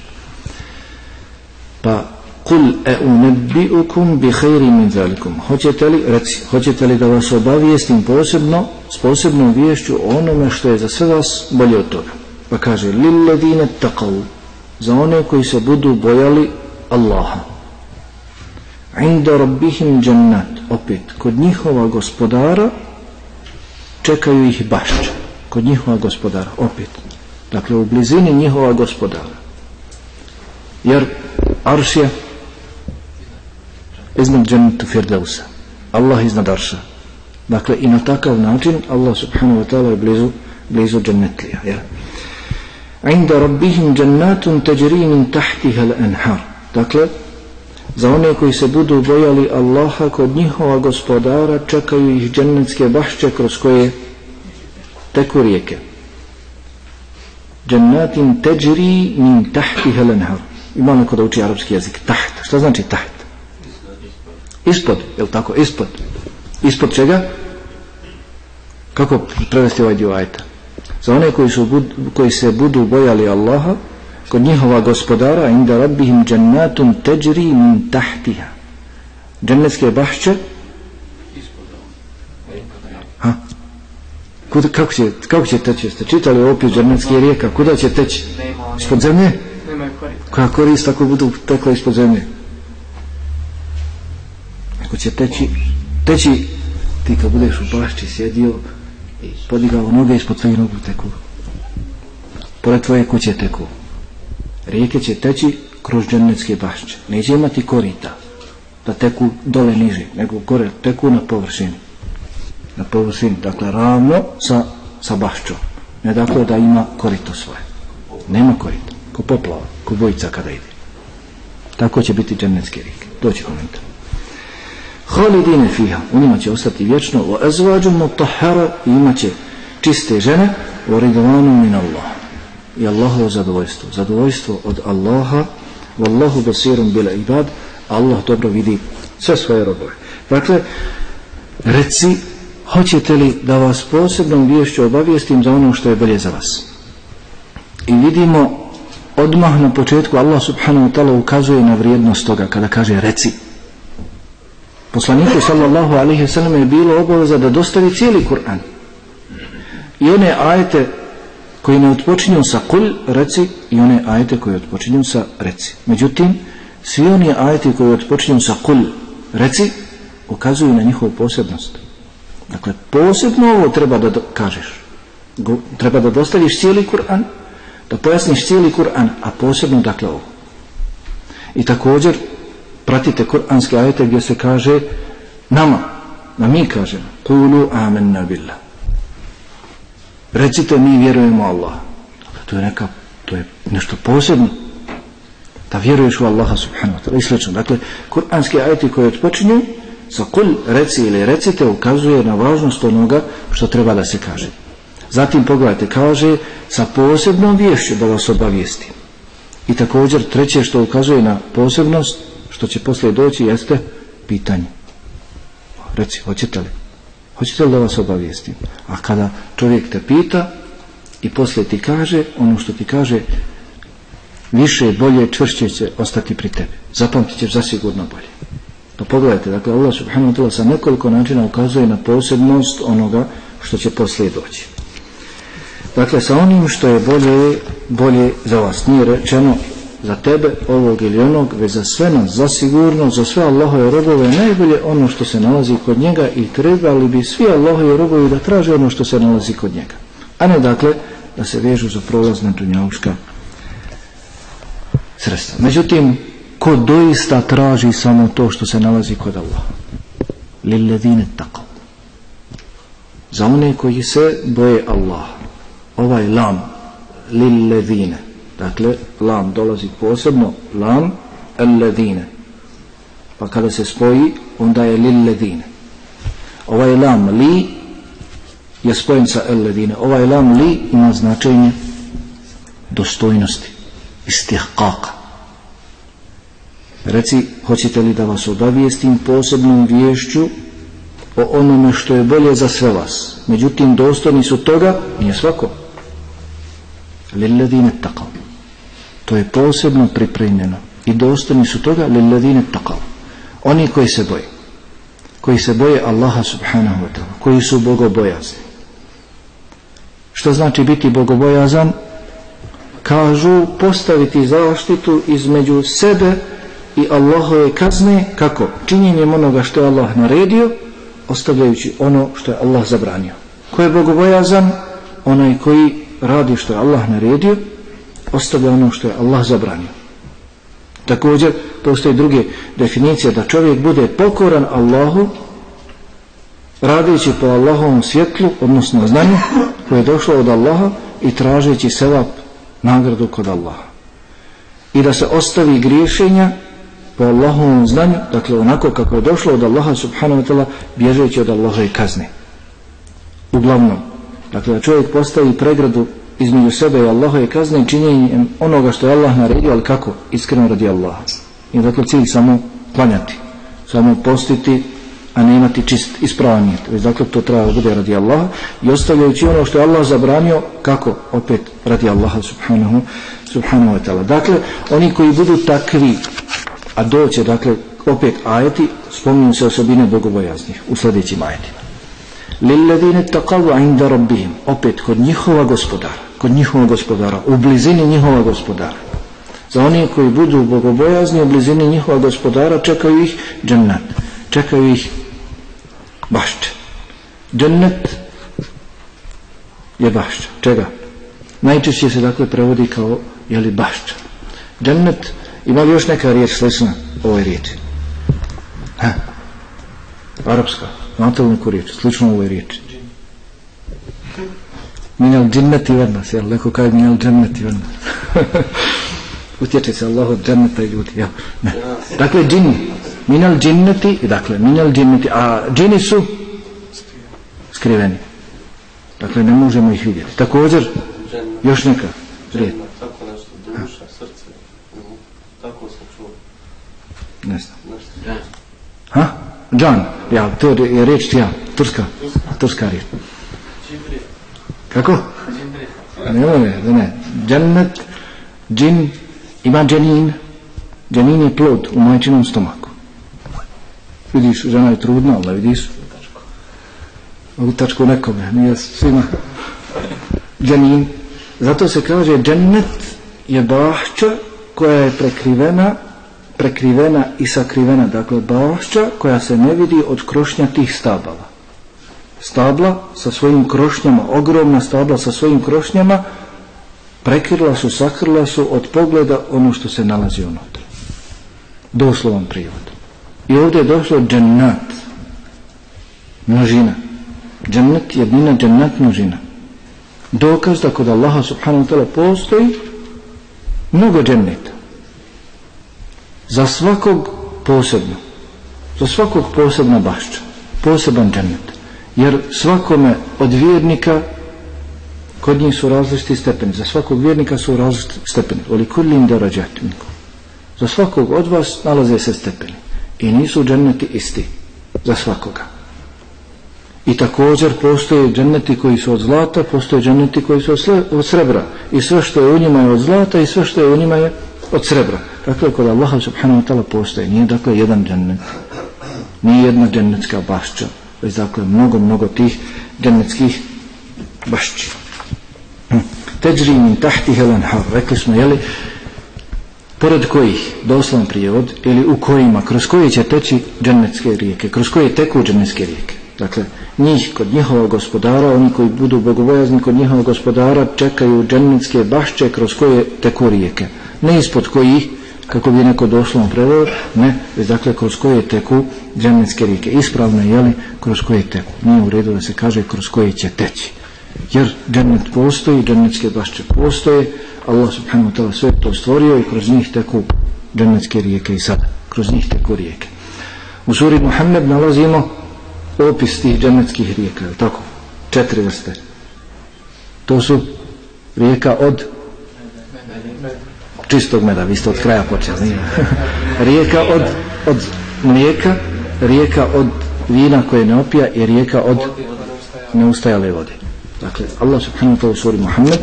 A: Pa kul e unebbiukum bi khayri min zalikum. Hoćete li, reci, hoćete li da vas obavijestim posebno s posebnom vješću onome što je za sve vas bolje od toga? Pa kaže lilladine taqav za one koji se budu bojali Allaha. Inda rabbihim jannat. Opet kod njihova gospodara čekaju ih bašće kod njihova gospodara opet. Dakle u blizini njihova gospodara. Jer arš je iznad džennetu firdausa. Allah iznad arša. Dakle i na takav način Allah subhanahu wa ta'ala je blizu blizu džennetlija jer inda rabbihim džennatun teđri min tahtiha l'anhar. Dakle za one koji se budu bojali Allaha kod njihova gospodara čekaju ih džennetske bašće kroz koje teku rijeke džennatin teđri min tahti helenhar ima neko da uči arapski jezik taht, šta znači taht? ispod, je li tako? ispod ispod čega? kako prevesti ovaj dio ajta? za one koji, su, koji se budu bojali Allaha kod njihova gospodara inda rabbihim džennatun teđri min tahtiha džennetske bašće ha? Kuda, kako, će, kako će teći? Ste čitali opis džennetske rijeka? Kuda će teći? Ispod zemlje? koja korist ako budu tekla ispod zemlje. Ako će teći, teći ti kad budeš u bašći sjedio podigao noge ispod tvojih nogu teku. Pored tvoje kuće teku. Rijeke će teći kroz džennetske bašće. Neće imati korita da teku dole niže, nego gore teku na površini. Na površini, dakle ravno sa, sa bašćom. Ne dakle da ima korito svoje. Nema korita. Ko poplava, ko bojica kada ide. Tako će biti džennetske rijeke. Doći komentar. Halidine fiha, u njima će ostati vječno, o ezvađu mutahara i će čiste žene, o ridvanu min Allah. I Allahovo zadovoljstvo. Zadovoljstvo od Allaha, wallahu basirum bila ibad, Allah dobro vidi sve svoje robove. Dakle, reci, hoćete li da vas posebnom vješću obavijestim za ono što je bolje za vas? I vidimo odmah na početku Allah subhanahu wa ta'ala ukazuje na vrijednost toga kada kaže reci. Poslaniku sallallahu alaihi sallam je bilo obaveza da dostavi cijeli Kur'an. I one ajete koji ne odpočinju sa kul, reci, i one ajete koje odpočinju sa reci. Međutim, svi oni ajeti koji odpočinju sa kul, reci, ukazuju na njihovu posebnost. Dakle, posebno ovo treba da kažeš. Treba da dostaviš cijeli Kur'an, da pojasniš cijeli Kur'an, a posebno dakle ovo. I također, pratite kuranske ajete gdje se kaže nama, da mi kažemo kulu amen billah recite mi vjerujemo Allah to je neka to je nešto posebno. Da vjeruješ u Allaha subhanahu wa ta'ala. I slično. Dakle kuranski ajeti koji odpočinju sa kul reci ili recite ukazuje na važnost onoga što treba da se kaže. Zatim pogledajte kaže sa posebnom vješću da vas obavijesti. I također treće što ukazuje na posebnost što će poslije doći jeste pitanje. Reci, hoćete li hoćete li da vas obavijestim? A kada čovjek te pita i poslije ti kaže ono što ti kaže više, bolje, čvršće će ostati pri tebi. Zapamtit ćeš zasigurno bolje. Pa pogledajte, dakle Allah subhanahu wa ta'ala sa nekoliko načina ukazuje na posebnost onoga što će poslije doći. Dakle sa onim što je bolje bolje za vas. Nije rečeno za tebe ovog ili onog, već za sve nas, za sigurno, za sve Allahove robove, najbolje ono što se nalazi kod njega i trebali bi svi Allahove robovi da traže ono što se nalazi kod njega. A ne dakle da se vežu za prolazna dunjauška sredstva. Međutim, ko doista traži samo to što se nalazi kod Allaha? Lilledine tako. Za one koji se boje Allah. Ovaj lam, lilledine Dakle, lam dolazi posebno, lam alladine. Pa kada se spoji, onda je lilladine. Ovaj lam li je spojen sa alladine. Ovaj lam li ima značenje dostojnosti, istihkaka. Reci, hoćete li da vas obavijestim posebnom vješću o onome što je bolje za sve vas. Međutim, dostojni su toga, nije svako. Lilladine takav. To je posebno pripremljeno. I dostani su toga lilladine takav. Oni koji se boje. Koji se boje Allaha subhanahu wa ta'ala. Koji su bogobojazni. Što znači biti bogobojazan? Kažu postaviti zaštitu između sebe i Allahove kazne. Kako? Činjenjem onoga što je Allah naredio, ostavljajući ono što je Allah zabranio. Ko je bogobojazan? Onaj koji radi što je Allah naredio, ostavlja ono što je Allah zabranio. Također, postoje druge definicije da čovjek bude pokoran Allahu radeći po Allahovom svjetlu, odnosno znanju koje je došlo od Allaha i tražeći sevap nagradu kod Allaha. I da se ostavi griješenja po Allahovom znanju, dakle onako kako je došlo od Allaha subhanahu wa ta'ala, bježeći od Allaha i kazne. Uglavnom, dakle da čovjek postavi pregradu između sebe i je kazna i činjenjem onoga što je Allah naredio, ali kako? Iskreno radi Allaha. I dakle cilj samo klanjati, samo postiti, a ne imati čist ispravan nijet. Već dakle to treba bude radi Allaha i ostavljajući ono što je Allah zabranio, kako? Opet radi Allaha subhanahu, subhanahu wa ta'ala. Dakle, oni koji budu takvi, a doće, dakle, opet ajeti, spominju se osobine bogobojaznih u sljedećim ajetima. Lilladine taqavu inda rabbihim, opet kod njihova gospodara kod njihovog gospodara, u blizini njihova gospodara. Za oni koji budu bogobojazni u blizini njihova gospodara čekaju ih džennet. Čekaju ih bašće. Džennet je bašća. Čega? Najčešće se dakle prevodi kao jeli bašća. Džennet ima li još neka riječ slična ovoj riječi? Ha? Arapska. Neku riječ? Slično ovoj riječi. Minal džinneti vrnas, jel? Neko kaj minal džinneti vrnas. [LAUGHS] Utječe se Allah od dženneta i ljudi, jel? Ne. Dakle, džini. Minal džinneti, dakle, minal džinneti, a džini su skriveni. Dakle, ne možemo ih vidjeti. Također, još neka riječ.
B: Tako nešto, duša, srce. Tako sam čuo.
A: Ne znam. Ha? Džan, ja, to je riječ ja, turska, turska riječ. Kako? Ne, ne, ne, ne. Džennet, džin, ima dženin. Dženin je plod u majčinom stomaku. Vidiš, žena je trudna, ali vidiš? U tačku nekome, nije svima. Dženin. Zato se kaže džennet je bašća koja je prekrivena prekrivena i sakrivena, dakle bašća koja se ne vidi od krošnja tih stabala. Stabla sa svojim krošnjama, ogromna stabla sa svojim krošnjama, prekrila su, sakrila su od pogleda ono što se nalazi unutra. Doslovan prijevod. I ovdje je došlo džennat, množina. Džennet jednina, džennat množina. Dokaz da kod Allaha subhanahu wa ta'ala postoji mnogo dženneta za svakog posebno za svakog posebna bašća poseban džennet jer svakome od vjernika kod njih su različiti stepeni za svakog vjernika su različiti stepeni oli darađatiniku za svakog od vas nalaze se stepeni i nisu dženneti isti za svakoga i također postoje dženneti koji su od zlata postoje dženneti koji su od srebra i sve što je u njima je od zlata i sve što je u njima je od srebra Dakle, kod Allaha subhanahu wa ta'ala postoje. Nije dakle jedan džennet. Nije jedna džennetska bašća. Već dakle mnogo, mnogo tih džennetskih bašći. Hm. Teđri min tahti helen. Rekli smo, jeli, pored kojih, doslovan prijevod, ili u kojima, kroz koje će teći džennetske rijeke, kroz koje teku džennetske rijeke. Dakle, njih kod njihova gospodara, oni koji budu bogobojazni kod njihova gospodara, čekaju džennetske bašće kroz koje teku rijeke. Ne ispod kojih kako bi neko doslovno preveo, ne, već dakle kroz koje teku džennetske rijeke. Ispravno je, jeli, kroz koje teku. Nije u redu da se kaže kroz koje će teći. Jer džennet postoji, džennetske bašće postoje, Allah subhanahu wa ta'ala sve to stvorio i kroz njih teku džennetske rijeke i sada. Kroz njih teku rijeke. U suri Muhammed nalazimo opis tih džennetskih rijeka, je tako? Četiri vrste. To su rijeka od čistog meda, vi ste od kraja počeli. [LAUGHS] rijeka od, od mlijeka, rijeka od vina koje ne opija i rijeka od neustajale vode. Dakle, Allah subhanahu wa ta'ala suri Muhammed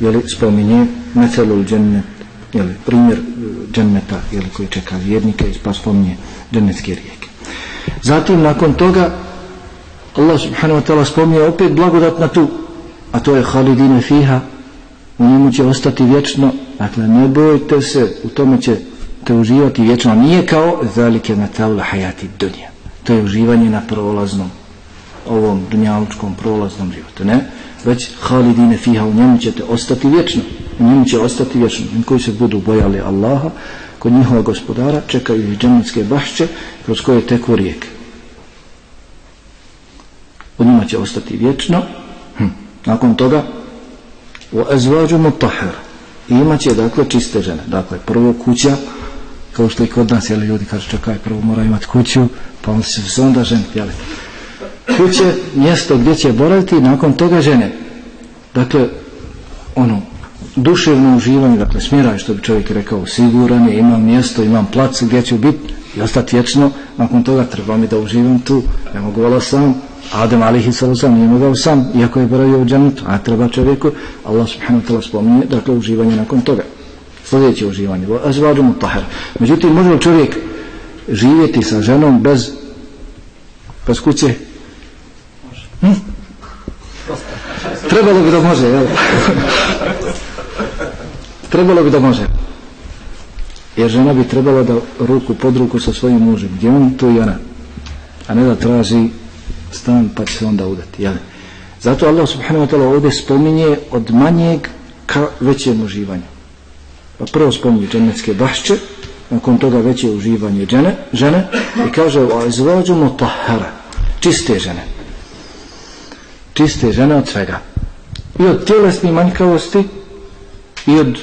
A: jeli, spominje mecelul džennet, jeli, primjer dženneta jeli, koji čeka vjernike pa spominje džennetske rijeke. Zatim, nakon toga, Allah subhanahu wa ta'ala spominje opet blagodat na tu, a to je halidine fiha, u njemu će ostati vječno dakle ne bojte se u tome ćete uživati vječno nije kao zalike na hajati dunja. To je uživanje na prolaznom ovom dunjalučkom prolaznom životu ne? Već halidine fiha u njemu ćete ostati vječno. U njemu će ostati vječno. I koji se budu bojali Allaha kod njihova gospodara čekaju i džennetske bašće kroz koje teku rijeke. U njima će ostati vječno. Hm. nakon toga u ezvađu mutahar i imat će dakle čiste žene. Dakle prvo kuća kao što i kod nas jeli ljudi kažu čekaj prvo mora imati kuću pa on će se onda ženiti jeli. Kuće mjesto gdje će boraviti nakon toga žene. Dakle ono duševno uživanje dakle smiraj što bi čovjek rekao siguran je imam mjesto imam plac gdje ću biti i ostati vječno nakon toga treba mi da uživam tu ne mogu vala sam Adem alihi sallam nije mogao sam, iako je boravio u džanetu, a treba čovjeku, Allah subhanahu wa ta'ala spominje, dakle uživanje nakon toga. Sljedeće uživanje, azvađu mutahar. Međutim, može li čovjek živjeti sa ženom bez, bez kuće? Hm? Trebalo bi da može, jel? [LAUGHS] Trebalo bi da može. Jer žena bi trebala da ruku pod ruku sa svojim mužem. Gdje on, tu i ona. A ne da traži stan pa će se onda udati. Jel? Zato Allah subhanahu wa ta'ala ovdje spominje od manjeg ka većem uživanju. Pa prvo spominje dženecke bašće, nakon toga veće uživanje žene, žene i kaže o izvođu mutahara, čiste žene. Čiste žene od svega. I od tjelesnih manjkavosti i od,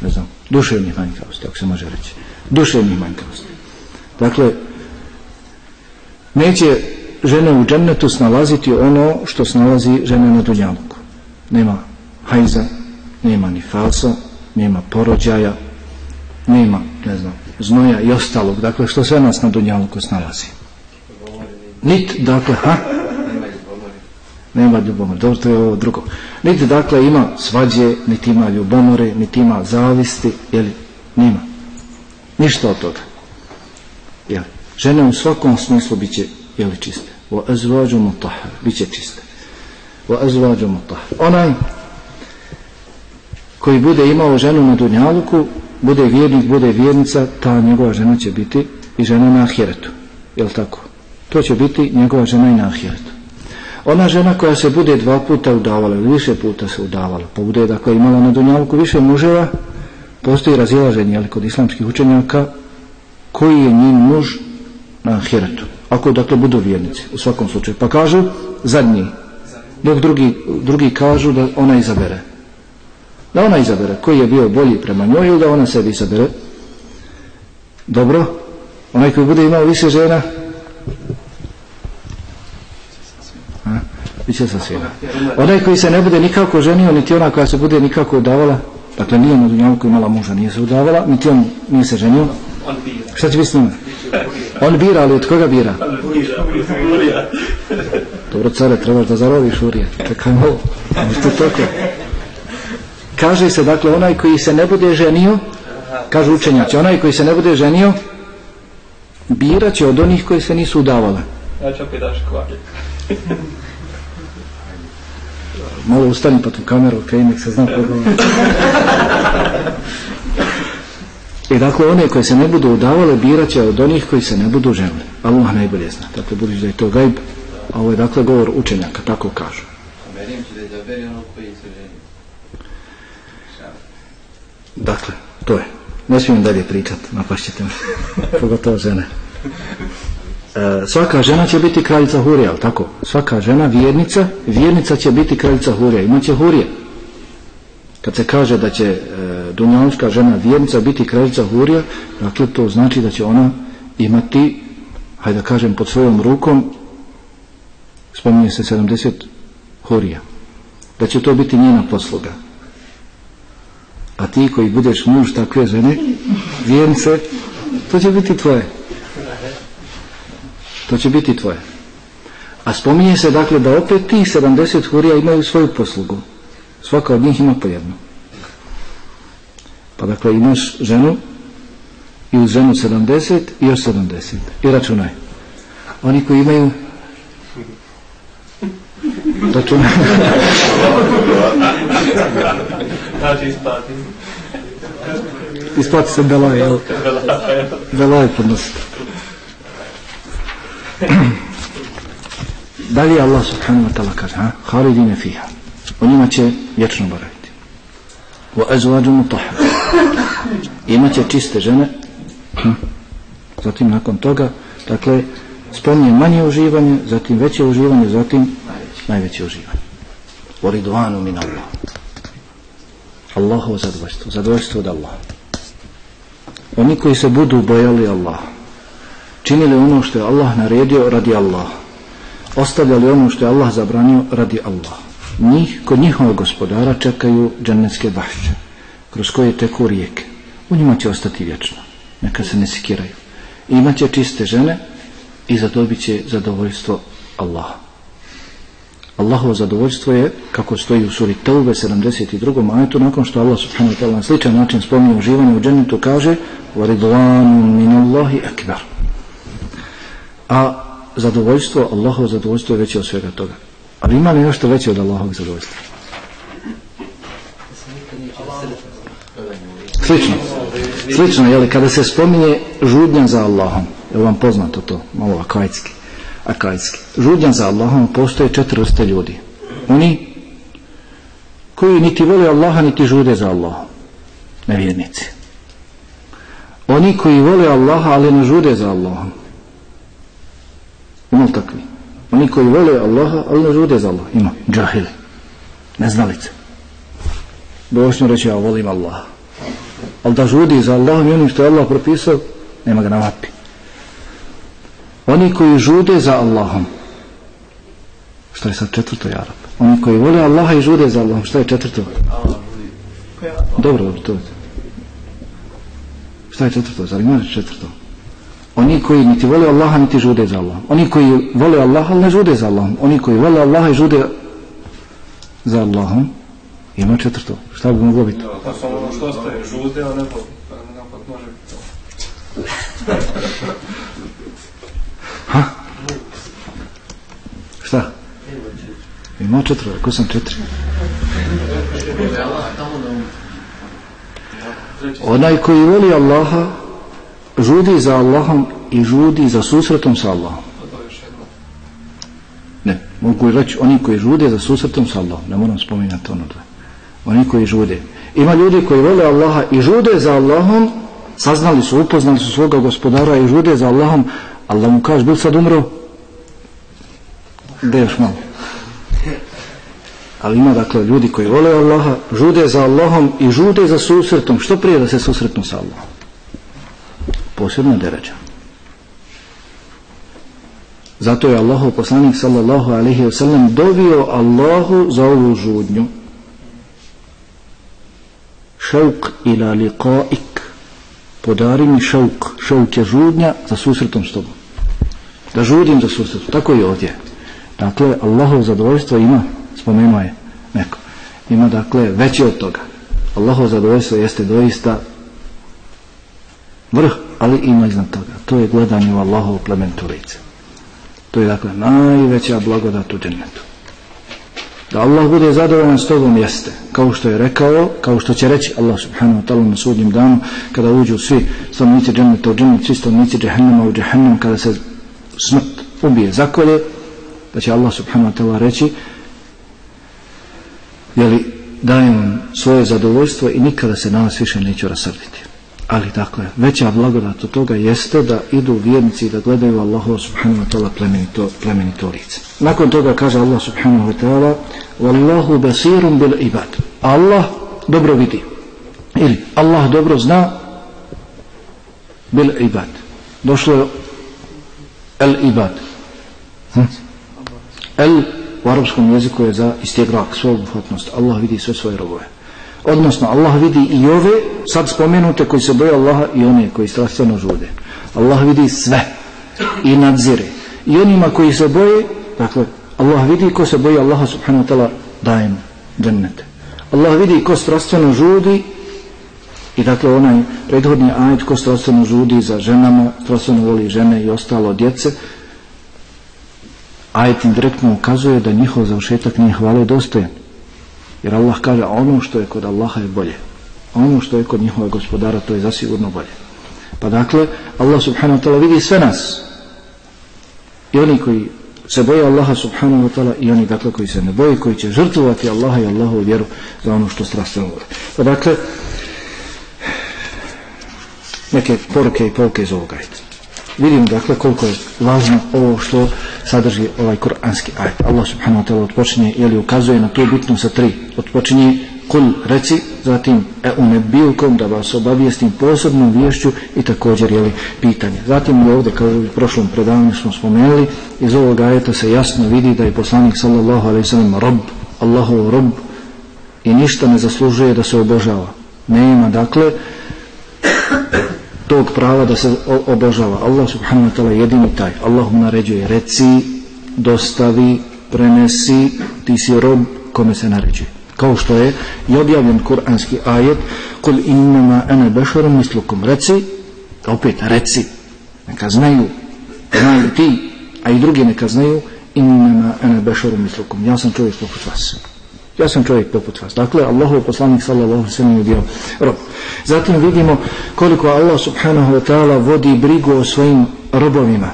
A: ne znam, duševnih manjkavosti, ako se može reći. Duševnih manjkavosti. Dakle, neće žene u džennetu snalaziti ono što snalazi žene na dunjaluku. Nema hajza, nema ni falsa, nema porođaja, nema, ne znam, znoja i ostalog. Dakle, što sve nas na dunjaluku snalazi. Nit, dakle, ha? Nema ljubomore. Dobro, to je ovo drugo. Niti, dakle, ima svađe, niti ima ljubomore, niti ima zavisti, jeli, nima. Ništa od toga. Jeli, žene u svakom smislu bit će, jeli, čiste. Wa azvađu mutahar, bit će čiste. Wa azvađu mutahar. Onaj koji bude imao ženu na dunjaluku, bude vjernik, bude vjernica, ta njegova žena će biti i žena na ahiretu. Jel tako? To će biti njegova žena i na ahiretu. Ona žena koja se bude dva puta udavala ili više puta se udavala, pa bude dakle imala na dunjaluku više muževa, postoji razilaženje ali kod islamskih učenjaka koji je njen muž na ahiretu. Ako dakle budu vjernici, u svakom slučaju. Pa kažu zadnji, dok drugi, drugi kažu da ona izabere. Da ona izabere koji je bio bolji prema njoj ili da ona sebi izabere. Dobro, onaj koji bude imao više žena, Biće sa svima. Onaj koji se ne bude nikako ženio, niti ona koja se bude nikako udavala, dakle nije na dunjavku imala muža, nije se udavala, niti on nije se ženio. Šta će biti s njima? On bira, ali od koga bira? Dobro, care, trebaš da zarodiš urije. Čekaj malo. Možete tako. Kaže se, dakle, onaj koji se ne bude ženio, kaže učenjaci, onaj koji se ne bude ženio, birat će od onih koji se nisu udavale.
B: Ja ću opet daš.
A: Malo ustani pa tu kameru okreni, nek se zna koga. [LAUGHS] I dakle, one koje se ne budu udavale, birat će od onih koji se ne budu ženili. Allah najbolje zna. Dakle, budući da je to gajb, a ovo je dakle govor učenjaka, tako kažu. Dakle, to je. Ne smijem dalje pričat, napašćete me. [LAUGHS] Pogotovo žene. E, svaka žena će biti kraljica Hurija, ali tako? Svaka žena, vjernica, vjernica će biti kraljica Hurija. Imaće Hurije. Kad se kaže da će e, dunjalička žena vjernica biti kraljica Hurija, dakle to znači da će ona imati, hajde da kažem, pod svojom rukom, spominje se 70 Hurija. Da će to biti njena posluga. A ti koji budeš muž takve žene, vjernice, to će biti tvoje. To će biti tvoje. A spominje se dakle da opet tih 70 hurija imaju svoju poslugu. Svaka od njih ima po jednu. Pa dakle imaš ženu i uz ženu 70 i još 70. I računaj. Oni koji imaju računaj.
B: Isplati.
A: Se beloje, jel? Beloje podnositi. Dalje Allah subhanahu wa ta'ala kaže, ha? Halidine fiha. O njima će vječno boraviti. Azwaju mutahhar. Imaće čiste žene. Hm? Zatim nakon toga, dakle, spominje manje uživanje, zatim veće uživanje, zatim najveće uživanje. Wa ridwanu min Allah. Allahovo zadovoljstvo, zadovoljstvo od Allah. Oni koji se budu bojali Allaha, činili ono što je Allah naredio radi Allah ostavljali ono što je Allah zabranio radi Allah njih kod njihovog gospodara čekaju džennetske bašće kroz koje teku rijeke u njima će ostati vječno neka se ne sikiraju imaće čiste žene i zadobit će zadovoljstvo Allaha Allahovo zadovoljstvo je, kako stoji u suri Taube 72. ajetu, nakon što Allah subhanahu wa ta'ala na sličan način spominje uživanje u džennetu, kaže وَرِضْوَانُ مِنَ اللَّهِ أَكْبَرُ a zadovoljstvo, Allahovo zadovoljstvo je veće od svega toga. Ali ima li nešto veće od Allahovog zadovoljstva? Slično. Slično, jeli, kada se spominje žudnja za Allahom, je vam poznato to, malo akajski, akajski. Žudnja za Allahom postoje četiri ljudi. Oni koji niti vole Allaha, niti žude za Allahom. Nevjernici. Oni koji vole Allaha, ali ne žude za Allahom. Ima li takvi? Oni koji vole Allaha, ali ne žude za Allah. Ima. Džahili. Neznalice. Bošnju reći, ja volim Allaha. Ali da žudi za Allahom i što je Allah propisao, nema ga na vapi. Oni koji žude za Allahom. Što je sad četvrto, Jarab? Oni koji vole Allaha i žude za Allahom. Što je četvrto? Dobro, dobro, to je. Šta je četvrto? Zar ima četvrto? Oni koji niti vole Allaha niti žude za Allahom. Oni koji vole Allaha ali ne žude za Allahom. Oni koji vole Allaha i žude za Allahom. Ima četvrto. Šta bi moglo biti?
B: Pa samo ono što ostaje, žude, a ne može to.
A: Ha? Šta? Ima četvrto. Ko sam četiri? Onaj koji voli Allaha žudi za Allahom i žudi za susretom sa Allahom. Ne, mogu reći oni koji žude za susretom sa Allahom. Ne moram spominjati ono dve. Oni koji žude. Ima ljudi koji vole Allaha i žude za Allahom, saznali su, upoznali su svoga gospodara i žude za Allahom, Allah mu kaže, bil sad umro? Gde još malo? Ali ima dakle ljudi koji vole Allaha, žude za Allahom i žude za susretom. Što prije da se susretnu sa Allahom? Posebno deređa. Zato je Allahu poslanik sallallahu alaihi wa sallam dovio Allahu za ovu žudnju. Šauk ila liqaik. Podari mi šauk. Šauk je žudnja za susretom s tobom. Da žudim za susretom. Tako i ovdje. Dakle, Allahov zadovoljstvo ima spomenuo je neko. Ima dakle veći od toga. Allahov zadovoljstvo jeste doista vrh, ali ima iznad toga. To je gledanje u Allahov plementu lice. To je dakle najveća blagodat u džennetu. Da Allah bude zadovoljan s tobom jeste. Kao što je rekao, kao što će reći Allah subhanahu wa ta'ala na sudnjem danu, kada uđu svi stanovnici dženneta u džennet, svi stanovnici džehennema u džehennem, kada se smrt ubije zakolje, da će Allah subhanahu wa ta'ala reći jeli dajem svoje zadovoljstvo i nikada se na vas više neću rasrditi. Ali dakle, veća blagodat od toga jeste da idu vjernici i da gledaju Allahu subhanahu wa ta'ala plemenito, plemenito lice. Nakon toga kaže Allah subhanahu wa ta'ala Wallahu basirun bil ibad. Allah dobro vidi. Ili Allah dobro zna bil ibad. Došlo je el ibad. Hm? El u arapskom jeziku je za istegrak, sveobuhvatnost. Allah vidi sve svoje robove. Odnosno, Allah vidi i ove, sad spomenute, koji se boje Allaha i one koji strastveno žude. Allah vidi sve i nadzire. I onima koji se boje, dakle, Allah vidi ko se boji Allaha subhanahu wa ta'ala dajem džennete. Allah vidi ko strastveno žudi i dakle onaj prethodni ajet ko strastveno žudi za ženama, strastveno voli žene i ostalo djece, ajet im direktno ukazuje da njihov završetak nije hvale dostojan. Jer Allah kaže ono što je kod Allaha je bolje. Ono što je kod njihova gospodara to je zasigurno bolje. Pa dakle, Allah subhanahu wa ta'ala vidi sve nas. I oni koji se boje Allaha subhanahu wa ta'ala i oni dakle koji se ne boje, koji će žrtvovati Allaha i Allahovu vjeru za ono što strastveno vole. Pa dakle, neke poruke i pouke iz ovoga ajta. Vidimo dakle koliko je važno ovo što sadrži ovaj kuranski ajet. Allah subhanahu wa ta'ala odpočinje ili ukazuje na tu bitnu sa tri. Odpočinje kul reci, zatim e unebilkom da vas obavijestim posebnom vješću i također jeli pitanje. Zatim je ovdje kao u prošlom predavanju smo spomenuli iz ovog ajeta se jasno vidi da je poslanik sallallahu alaihi sallam rob, Allahov rob i ništa ne zaslužuje da se obožava. Ne ima dakle tog prava da se obožava. Allah subhanahu wa ta'ala jedini taj. Allah mu naređuje reci, dostavi, prenesi, ti si rob kome se naređuje. Kao što je i objavljen kuranski ajet Kul innama ene bešarom mislukom. Reci, opet reci, neka znaju, znaju ti, a i drugi neka znaju innama ene bešarom mislukom. Ja sam čovjek poput vas. Ja sam čovjek poput vas. Dakle, Allahov poslanik sallallahu sallam je bio rob. Zatim vidimo koliko Allah subhanahu wa ta'ala vodi brigu o svojim robovima,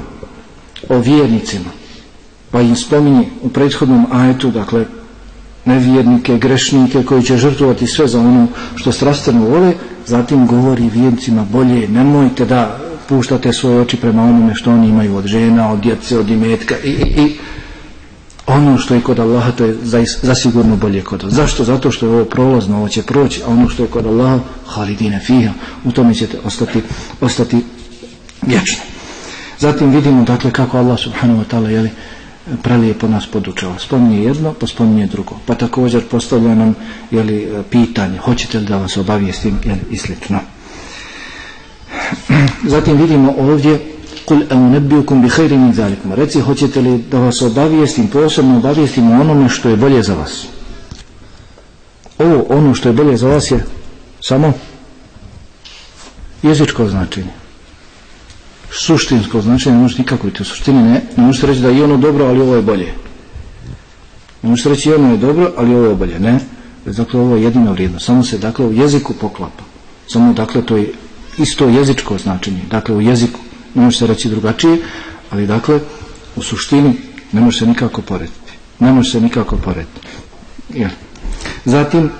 A: o vjernicima. Pa im spominje u prethodnom ajetu, dakle, nevjernike, grešnike koji će žrtvovati sve za ono što strastveno vole, zatim govori vjernicima bolje, nemojte da puštate svoje oči prema onome što oni imaju od žena, od djece, od imetka i, i, i ono što je kod Allaha to je zasigurno bolje kod vas. Zašto? Zato što je ovo prolazno, ovo će proći, a ono što je kod Allaha halidine fiha, u tome ćete ostati, ostati vječno. Zatim vidimo dakle kako Allah subhanahu wa ta'ala jeli, prelijepo nas podučava. Spominje jedno, pa spominje drugo. Pa također postavlja nam jeli, pitanje, hoćete li da vas obavijestim jeli, i slično. [CLEARS THROAT] Zatim vidimo ovdje Kul eunebbiukum bi khairin min zalikum. Reci hoćete li da vas obavijestim, posebno obavijestim o onome što je bolje za vas. Ovo ono što je bolje za vas je samo jezičko značenje. Suštinsko značenje ne može nikako biti u suštini ne. Ne možete reći da je ono dobro, ali ovo je bolje. Ne možete reći ono je dobro, ali ovo je bolje. Ne. Dakle, ovo je jedino vrijedno. Samo se, dakle, u jeziku poklapa. Samo, dakle, to je isto jezičko značenje. Dakle, u jeziku ne može se reći drugačije, ali dakle u suštini ne može se nikako porediti. Ne može se nikako porediti. Ja. Zatim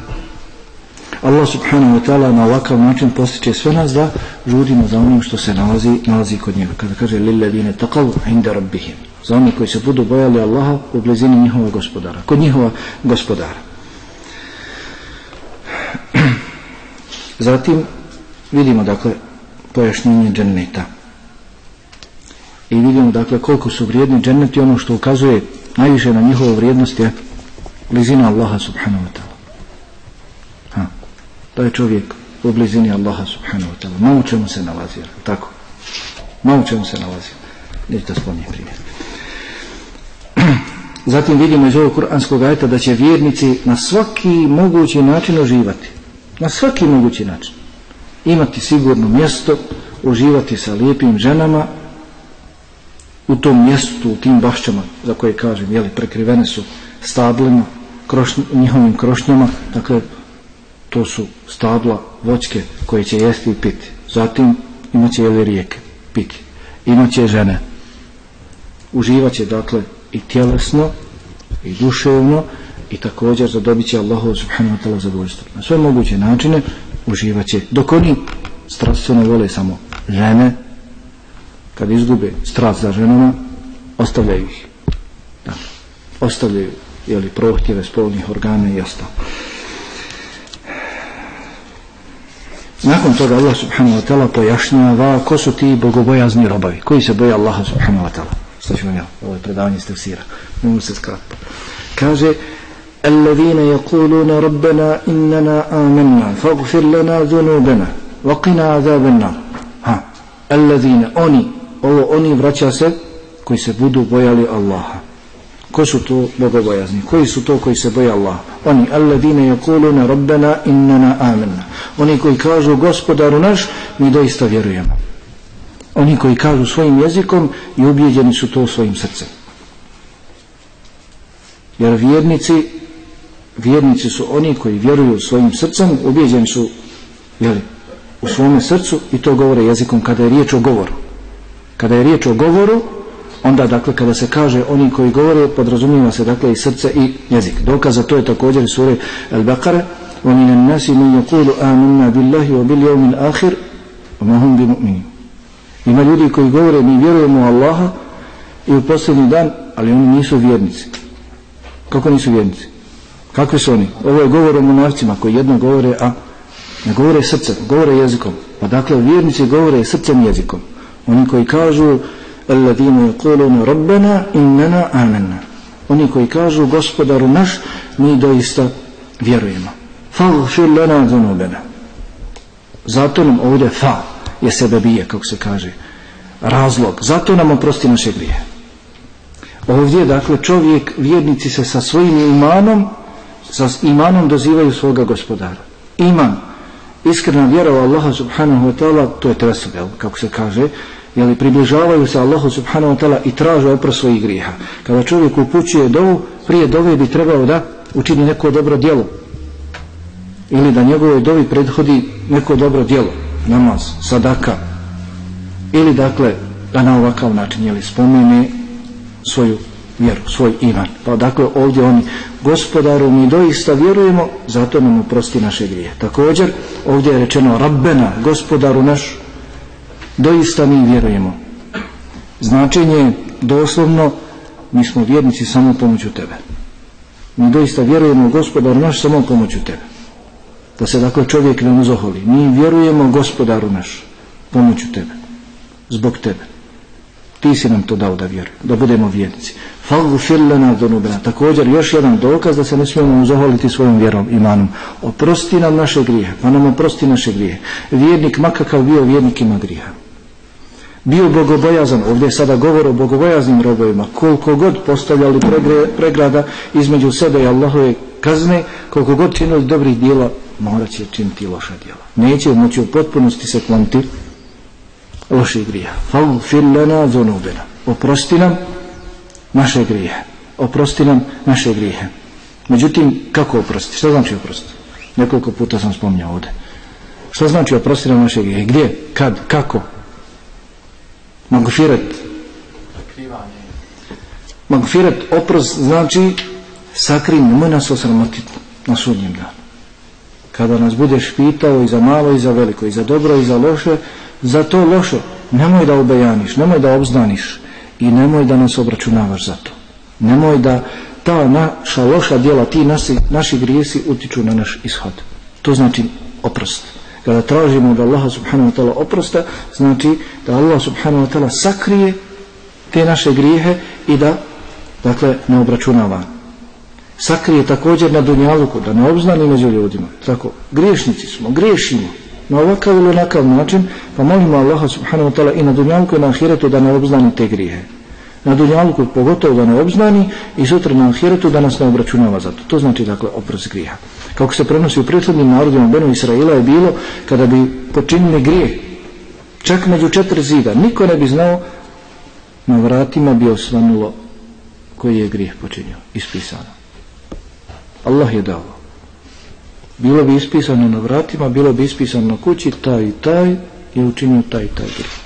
A: Allah subhanahu wa ta'ala na ovakav način postiče sve nas da žudimo za onim što se nalazi, nalazi kod njega. Kada kaže lilladine taqav inda rabbihim. Za oni koji se budu bojali Allaha u blizini njihova gospodara. Kod njihova gospodara. [CLEARS THROAT] Zatim vidimo dakle pojašnjenje dženneta i vidimo dakle koliko su vrijedni džennet i ono što ukazuje najviše na njihovu vrijednost je blizina Allaha subhanahu wa ta'ala. Ha. to je čovjek u blizini Allaha subhanahu wa ta'ala. Malo čemu se nalazi tako? Malo čemu se nalazi neće da primjer. [CLEARS THROAT] Zatim vidimo iz ovog kuranskog ajeta da će vjernici na svaki mogući način uživati. Na svaki mogući način. Imati sigurno mjesto uživati sa lijepim ženama u tom mjestu, u tim bašćama za koje kažem, jeli, prekrivene su stablima, krošnj, njihovim krošnjama, dakle, to su stabla, voćke koje će jesti i piti. Zatim imaće jeli rijeke, piti. Imaće žene. Uživaće, dakle, i tjelesno, i duševno, i također zadobit će Allahu subhanahu wa ta'ala zadovoljstvo. Na sve moguće načine uživaće. Dok oni strastveno vole samo žene, kad izgube strast za ženama ostavljaju ih da. ostavljaju jeli, prohtjeve spolnih organa i ostalo nakon toga Allah subhanahu wa ta'ala pojašnjava ko su ti bogobojazni robovi koji se boje Allaha subhanahu wa ta'ala što ću vam ja, ovo je predavanje iz tefsira ne mogu se skratiti kaže الذين يقولون ربنا إننا آمنا فاغفر لنا ذنوبنا وقنا عذاب النار ها الذين oni ovo oni vraća se koji se budu bojali Allaha. Ko su to bogobojazni? Koji su to koji se boje Allaha? Oni alladine yakuluna rabbana innana amanna. Oni koji kažu gospodaru naš mi doista vjerujemo. Oni koji kažu svojim jezikom i ubijeđeni su to svojim srcem. Jer vjernici vjernici su oni koji vjeruju svojim srcem ubijeđeni su jeli, u svome srcu i to govore jezikom kada je riječ o govoru kada je riječ o govoru onda dakle kada se kaže oni koji govore podrazumijeva se dakle i srce i jezik dokaz za to je također i sure Al-Baqara وَمِنَ النَّاسِ مَنْ يَقُولُ آمِنَّا بِاللَّهِ وَبِالْيَوْمِ الْآخِرِ وَمَا هُمْ بِمُؤْمِنِينَ ima ljudi koji govore mi vjerujemo u Allaha i u posljednji dan ali oni nisu vjernici kako nisu vjernici kakvi su oni ovo je govor o monarcima koji jedno govore a ne govore srcem govore jezikom pa dakle vjernici govore srcem i jezikom oni koji kažu alladine yaquluna rabbana innana amanna. Oni koji kažu gospodaru naš mi doista vjerujemo. Faghfir lana dhunubana. Zato nam ovdje fa je sebebije kako se kaže razlog. Zato nam oprosti naše grije ovdje dakle čovjek vjernici se sa svojim imanom sa imanom dozivaju svoga gospodara. Iman iskrena vjera u Allaha subhanahu wa ta'ala to je tresel, kako se kaže jeli približavaju se Allahu subhanahu wa ta'ala i traže oprost svojih grijeha. Kada čovjek upućuje dovu prije dove bi trebao da učini neko dobro djelo. Ili da njegovoj dovi prethodi neko dobro djelo namaz, sadaka. Ili dakle da na ovakav način jeli, spomene svoju vjeru, svoj iman. Pa dakle ovdje oni gospodaru mi doista vjerujemo zato nam oprosti naše grije. Također ovdje je rečeno Rabbena, gospodaru naš doista mi vjerujemo. Značenje je doslovno mi smo vjernici samo pomoću tebe. Mi doista vjerujemo gospodaru naš samo pomoću tebe. Da se dakle čovjek ne uzoholi mi vjerujemo gospodaru naš pomoću tebe. Zbog tebe. Ti si nam to dao da vjerujemo da budemo vjernici. Također još jedan dokaz da se ne smijemo uzoholiti svojom vjerom imanom. Oprosti nam naše grijehe. Pa nam oprosti naše grijehe. Vjernik makakav bio vjernik ima grijeha bio bogobojazan, ovdje je sada govor o bogobojaznim robovima, koliko god postavljali pregrada između sebe i Allahove kazne, koliko god činili dobrih dijela, morat će činiti loša dijela. Neće moći u potpunosti se kloniti loših grija. Faghfir lana dhunubana. Oprosti nam naše grije. Oprosti nam naše grije. Međutim, kako oprosti? Što znači oprosti? Nekoliko puta sam spominjao ovdje. Što znači oprosti nam naše grije? Gdje? Kad? Kako? Magfiret. Magfiret, oprost znači sakri, nemoj nas osramotiti na sudnjem danu. Kada nas budeš pitao i za malo i za veliko, i za dobro i za loše, za to loše, nemoj da obejaniš, nemoj da obznaniš i nemoj da nas obračunavaš za to. Nemoj da ta naša loša djela, ti naši, naši grijesi utiču na naš ishod. To znači oprost kada tražimo da Allah subhanahu wa ta'ala oprosta znači da Allah subhanahu wa ta'ala sakrije te naše grijehe i da dakle ne obračunava. Sakrije također na dunjaluku da ne obznani među ljudima. Tako, griješnici smo, griješimo. Na ovakav ili onakav način pa molimo Allah subhanahu wa ta'ala i na dunjaluku i na ahiretu da ne obznani te grijehe na dunjaluku pogotovo da ne obznani i sutra na ahiretu da nas ne obračunava za to. To znači dakle oprost grijeha. Kako se prenosi u prethodnim narodima Benu Israila je bilo kada bi počinili grijeh čak među četiri zida niko ne bi znao na vratima bi osvanulo koji je grijeh počinio ispisano. Allah je dao. Bilo bi ispisano na vratima bilo bi ispisano na kući taj i taj je učinio taj i taj grijeh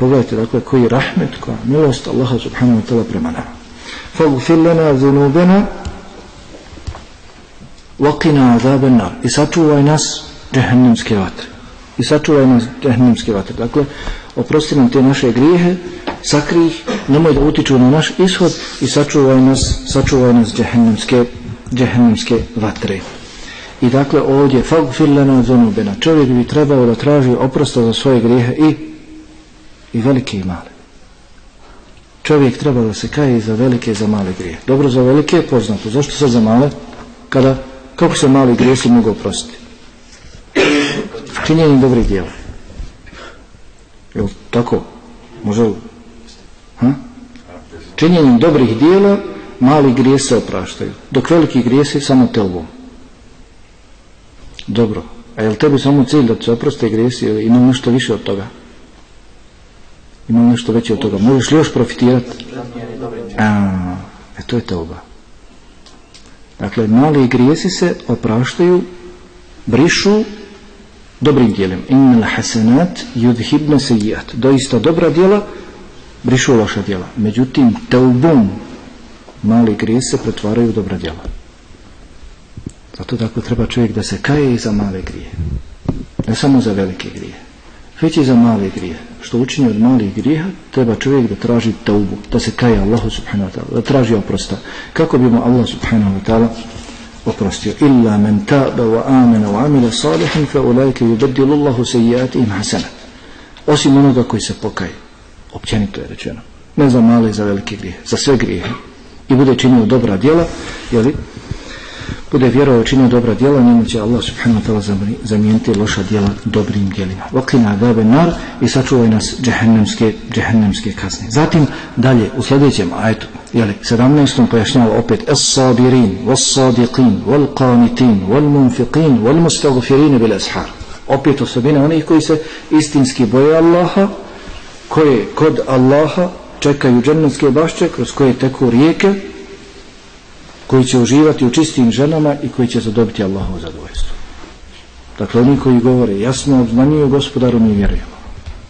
A: Pogledajte dakle koji je rahmet, koja je milost Allaha subhanahu wa ta'ala prema nama. Fagfir lana zunubena Vakina azaben nar. I sačuvaj nas džehennemske vatre. I sačuvaj nas džehennemske vatre. Dakle, oprosti nam te naše grijehe, sakri ih, nemoj da utiču na naš ishod i sačuvaj nas, sačuvaj nas džehennemske, džehennemske vatre. I dakle ovdje, fagfir lana zunubena. Čovjek bi trebao da traži oprosta za svoje grijehe i i velike i male. Čovjek treba da se kaje za velike i za male grije dobro za velike je poznato. Zašto sad za male? Kada kako se mali grijesi mogu oprostiti? Činjenjem dobrih dijela. Je tako? Može li? Ha? činjenjem dobrih dijela mali grijesi se opraštaju dok veliki grijesi samo telbom dobro. A je li tebi samo cilj da se oproste grijesi ili ima nešto više od toga ima nešto veće od toga možeš li još profitirati a, e to je telba Dakle, mali grijesi se opraštaju, brišu dobrim dijelom. Innal hasanat yudhibna sayyi'at. Doista dobra djela brišu loša djela. Međutim, teubom mali grijesi se pretvaraju dobra djela. Zato tako treba čovjek da se kaje i za male grije. Ne samo za velike grije. Već i za male grije. Što učinje od malih grijeha, treba čovjek da traži taubu, da se kaje Allahu subhanahu wa ta'ala, da traži oprosta. Kako bi mu Allah subhanahu wa ta'ala oprostio? Illa men taba wa amena wa amila salihan fa ulajke yubeddilu Allahu sejijatihim hasanat. Osim onoga koji se pokaje. Općenito je rečeno. Ne za male i za velike grijehe, za sve grijehe. I bude činio dobra djela, jeli, bude vjerovao činio dobra djela, njemu će Allah subhanahu wa ta'ala zamijeniti loša djela dobrim djelima. Vakina adabe nar i sačuvaj nas džehennemske, džehennemske kazne. Zatim dalje u sljedećem ajetu, jeli, 17. pojašnjava opet es sabirin, was sadiqin, wal qanitin, wal munfiqin, wal mustagfirin bil ashar. Opet osobine onih koji se istinski boje Allaha, koje kod Allaha čekaju džennetske bašće kroz koje teku rijeke koji će uživati u čistim ženama i koji će zadobiti Allahovo zadovoljstvo. Dakle, oni koji govore jasno obznanjuju gospodaru mi vjerujemo.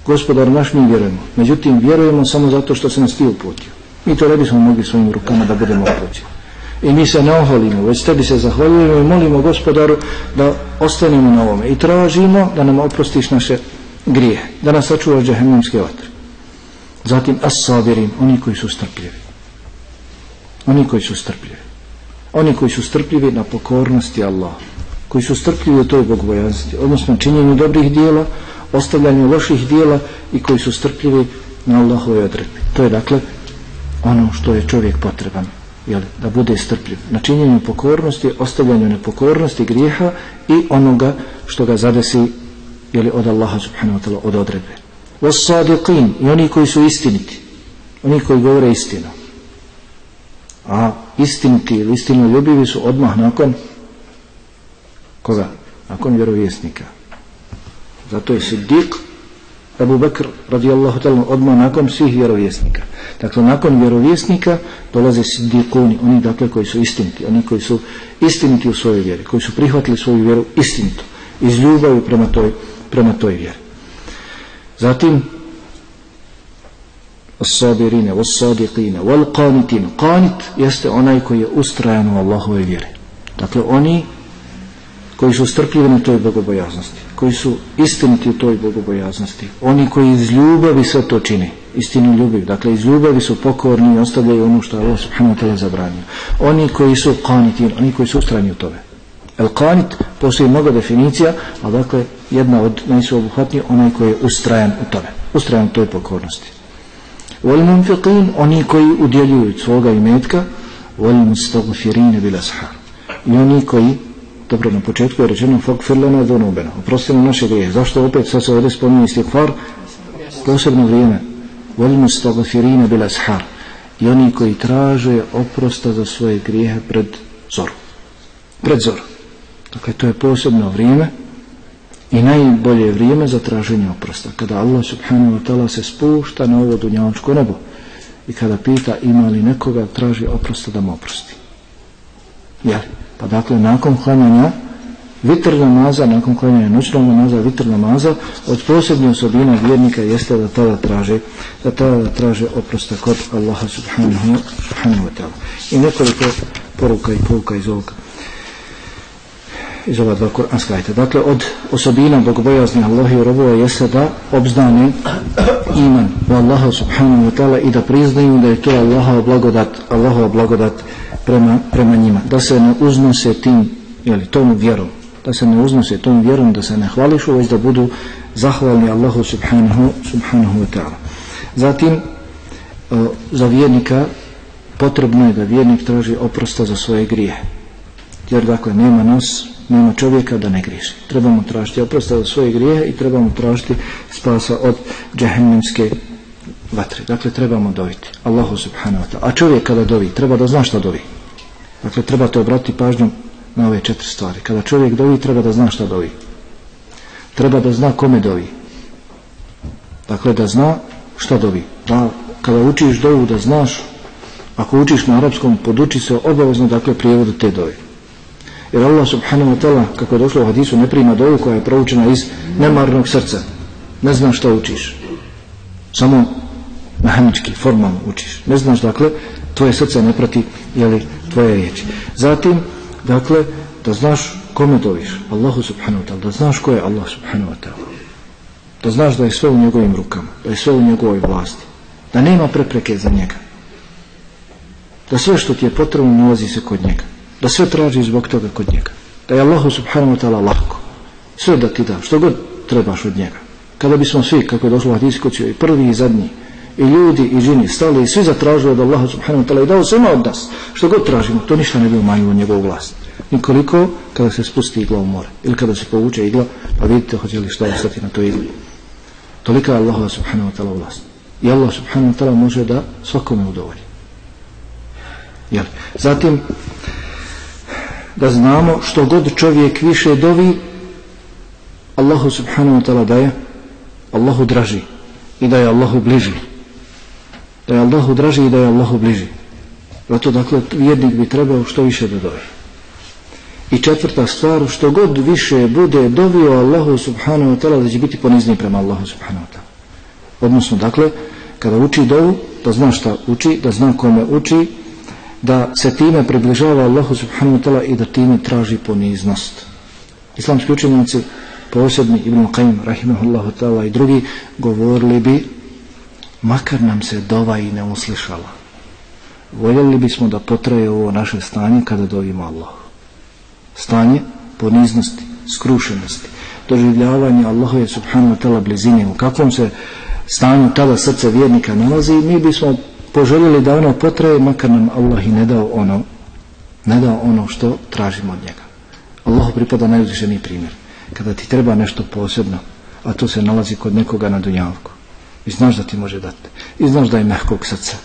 A: Gospodar naš mi vjerujemo. Međutim, vjerujemo samo zato što se nas ti uputio. Mi to ne bismo mogli svojim rukama da budemo upućeni. I mi se ne oholimo, već tebi se zahvaljujemo i molimo gospodaru da ostanemo na ovome. I tražimo da nam oprostiš naše grije, da nas sačuvaš džahennamske vatre. Zatim as-sabirin, oni koji su strpljivi. Oni koji su strpljivi. Oni koji su strpljivi na pokornosti Allah. Koji su strpljivi u toj bogobojaznosti, odnosno činjenju dobrih dijela, ostavljanju loših dijela i koji su strpljivi na Allahove odredbi. To je dakle ono što je čovjek potreban jel, da bude strpljiv na činjenju pokornosti, ostavljanju nepokornosti, grijeha i onoga što ga zadesi jel, od Allaha subhanahu wa ta'ala od odredbe. I oni koji su istiniti, oni koji govore istinu. A istiniti ili istinu ljubivi su odmah nakon koga? Nakon vjerovjesnika. Zato je Siddiq Abu Bakr radijallahu ta'ala odmah nakon svih vjerovjesnika. Dakle, nakon vjerovjesnika dolaze siddiquni, oni dakle koji su istiniti, oni koji su istiniti u svojoj vjeri, koji su prihvatili svoju vjeru istinito, iz ljubavi prema toj, prema toj vjeri. Zatim, as-sabirine, was-sadiqine, wal-qanitin. Qanit jeste onaj koji je ustrajan u Allahove vjeri. Dakle, oni koji su strpljivi na toj bogobojaznosti, koji su istiniti u toj bogobojaznosti, oni koji iz ljubavi sve to čine, istinu ljubav, dakle iz ljubavi su pokorni i ostavljaju ono što Allah subhanahu wa zabranio. Oni koji su qaniti, oni koji su ustrajni u tome. El qanit, postoji mnogo definicija, a dakle jedna od najsveobuhvatnijih, onaj koji je ustrajan u tome, ustrajan u toj pokornosti. Wal munfiqin, oni koji udjeljuju svoga imetka, wal mustaghfirine bil ashar. I oni koji dobro, na početku je rečeno fagfir lana dhunubena, oprosti nam naše grijehe. Zašto opet sad se ovdje spominje istighfar? Posebno vrijeme. Wal mustaghfirine bil ashar. I oni koji traže oprosta za svoje grijehe pred zoru. Pred zoru. Dakle, to je posebno vrijeme i najbolje vrijeme za traženje oprosta. Kada Allah subhanahu wa ta'ala se spušta na ovo dunjavačko nebo i kada pita ima li nekoga traži oprosta da mu oprosti. Jel? Pa dakle, nakon klanjanja vitr namaza, nakon klanjanja noćnog namaza, vitr namaza, od posebne osobina vjernika jeste da tada traže, da tada traže oprosta kod Allaha subhanahu, wa ta'ala. I nekoliko poruka i pouka iz ovoga iz ova dva kuranska ajta. Dakle, od osobina bogobojaznih Allahi i robova jeste da obznane iman u Allaha subhanahu wa ta'ala i da priznaju da je to Allahova blagodat, Allahova blagodat prema, prema njima. Da se ne uznose tim, jeli, tom vjerom. Da se ne uznose tom vjerom, da se ne hvališu, već da budu zahvalni Allahu subhanahu, subhanahu wa ta'ala. Zatim, za vjernika potrebno je da vjernik traži oprosta za svoje grije. Jer dakle, nema nas, nema čovjeka da ne griješi. Trebamo tražiti oprosta za svoje grijehe i trebamo tražiti spasa od džahennimske vatre. Dakle, trebamo doviti. Allahu subhanahu wa ta'ala. A čovjek kada dovi, treba da zna šta dovi. Dakle, trebate obratiti pažnju na ove četiri stvari. Kada čovjek dovi, treba da zna šta dovi. Treba da zna kome dovi. Dakle, da zna šta dovi. Da, kada učiš dovu, da znaš, ako učiš na arapskom, poduči se obavezno, dakle, prijevodu te dovi. Jer Allah subhanahu wa ta'ala, kako je došlo u hadisu, ne prima dovu koja je proučena iz nemarnog srca. Ne znaš šta učiš. Samo mehanički, formalno učiš. Ne znaš, dakle, tvoje srce ne prati, jeli, tvoje riječi. Zatim, dakle, da znaš kome doviš, Allahu subhanahu wa ta'ala, da znaš ko je Allah subhanahu wa ta'ala. Da znaš da je sve u njegovim rukama, da je sve u njegovoj vlasti, da nema prepreke za njega. Da sve što ti je potrebno nalazi se kod njega. Da sve traži zbog toga kod njega. Da je Allahu subhanahu wa ta'ala lako. Sve da ti da, što god trebaš od njega. Kada bismo svi, kako je došlo u i prvi i zadnji, i ljudi i žini stali i svi zatražili od Allaha subhanahu wa ta'ala i dao svima od nas što god tražimo, to ništa ne bi umanjilo njegovu vlast nikoliko kada se spusti igla u more ili kada se povuče igla pa vidite hoće li šta ostati na toj igli tolika je Allaha subhanahu wa ta'ala vlast i Allah subhanahu wa ta'ala može da svakome udovolji Jel? zatim da znamo što god čovjek više dovi Allahu subhanahu wa ta'ala daje Allahu draži i da je Allahu bliži da je Allahu draži i da je Allahu bliži Zato dakle vjernik bi trebao što više da dovi. I četvrta stvar, što god više bude dovio Allahu subhanahu wa ta'ala da će biti ponizniji prema Allahu subhanahu wa ta'ala. Odnosno, dakle, kada uči dovu, da zna šta uči, da zna kome uči, da se time približava Allahu subhanahu wa ta'ala i da time traži poniznost. Islamski učenjaci, posebni Ibn Qayyim, rahimahullahu ta'ala i drugi, govorili bi, makar nam se dova i ne uslišala. Voljeli bismo da potraje ovo naše stanje kada dovimo Allahu. Stanje poniznosti, skrušenosti, doživljavanje Allahove subhanahu wa ta'ala blizine, u kakvom se stanju tada srce vjernika nalazi mi bismo poželjeli da ono potraje, makar nam Allah i ne dao ono, ne dao ono što tražimo od njega. Allahu pripada najuzvišeniji primjer. Kada ti treba nešto posebno, a to se nalazi kod nekoga na dunjavku. I znaš da ti može dati. I znaš da je mehkog srca.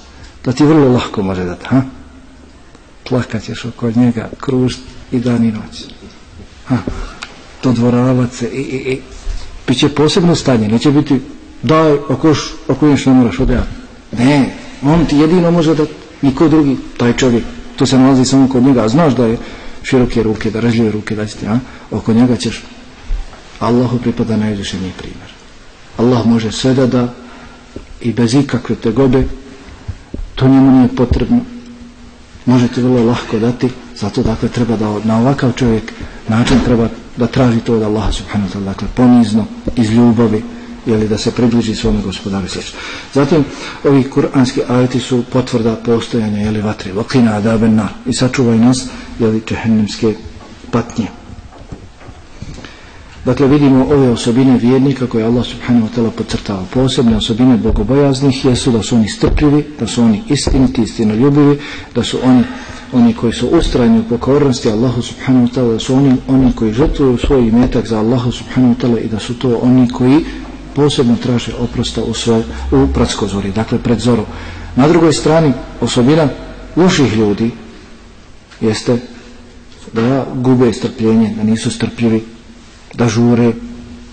A: Da ti vrlo lahko može dati. Ha? Plakat ćeš oko njega, kružt i dan i noć. Ha? Dodvoravat se i, i, i. Biće posebno stanje. Neće biti daj, ako još, ne moraš odajati. Ne, on ti jedino može da niko drugi, taj čovjek, to se nalazi samo kod njega, znaš da je široke ruke, da razlije ruke, da ti, a? oko njega ćeš Allahu pripada najvišeniji primjer. Allah može sve da da i bez ikakve tegobe, to njemu nije potrebno. Može ti vrlo lahko dati, zato dakle treba da na ovakav čovjek način treba da traži to od Allaha subhanahu wa ta'ala, dakle ponizno, iz ljubavi, jeli da se približi svome gospodaru slično. Zatim, ovi kuranski ajeti su potvrda postojanja jeli vatre, vakina adaben nar i sačuvaj nas jeli čehennemske patnje. Dakle, vidimo ove osobine vjernika koje Allah subhanahu wa ta'ala podcrtava. Posebne osobine bogobojaznih jesu da su oni strpljivi, da su oni istiniti, istinoljubivi, da su oni oni koji su ustrajni u pokornosti Allahu subhanahu wa ta'ala, da su oni, oni koji žrtvuju svoj imetak za Allahu subhanahu wa ta'ala i da su to oni koji posebno traže oprosta u, svoj, u pradskozori, dakle pred zoru. Na drugoj strani osobina loših ljudi jeste da gube strpljenje, da nisu strpljivi, da žure,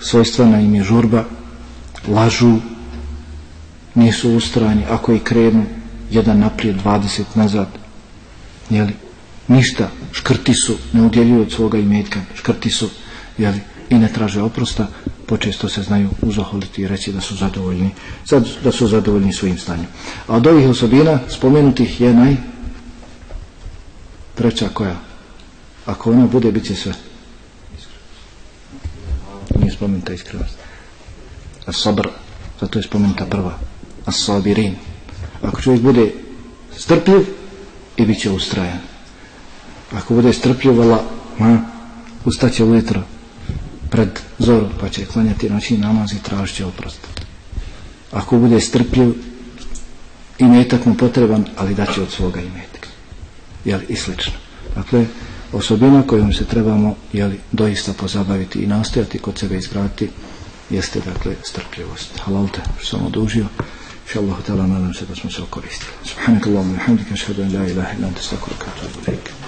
A: svojstvena im je žurba, lažu, nisu ustrajni, ako i krenu jedan naprijed, 20 nazad, jeli, ništa, škrti su, ne udjeljuju od svoga imetka, škrti su, jeli, i ne traže oprosta, počesto se znaju uzoholiti i reći da su zadovoljni, sad da su zadovoljni svojim stanjem. A od ovih osobina spomenutih je naj treća koja? Ako ona bude, bit će sve. Nije spomenuta iskrenost. A sabr, zato je spomenuta prva. A sabirin. Ako čovjek bude strpljiv, i bit će ustrajan. Ako bude strpljiv, vala, ma, ustaće ujutro, pred zoru pa će klanjati noći namaz i tražit će oprost. Ako bude strpljiv i mu potreban, ali daće od svoga imetka. Jel, I slično. Dakle, osobina kojom se trebamo jeli, doista pozabaviti i nastojati kod sebe izgraditi jeste dakle strpljivost. Halal te što sam odužio. Inša Allah, nadam se da smo se okoristili. Subhanakallahu ashhadu an la ilaha wa atubu ilaik.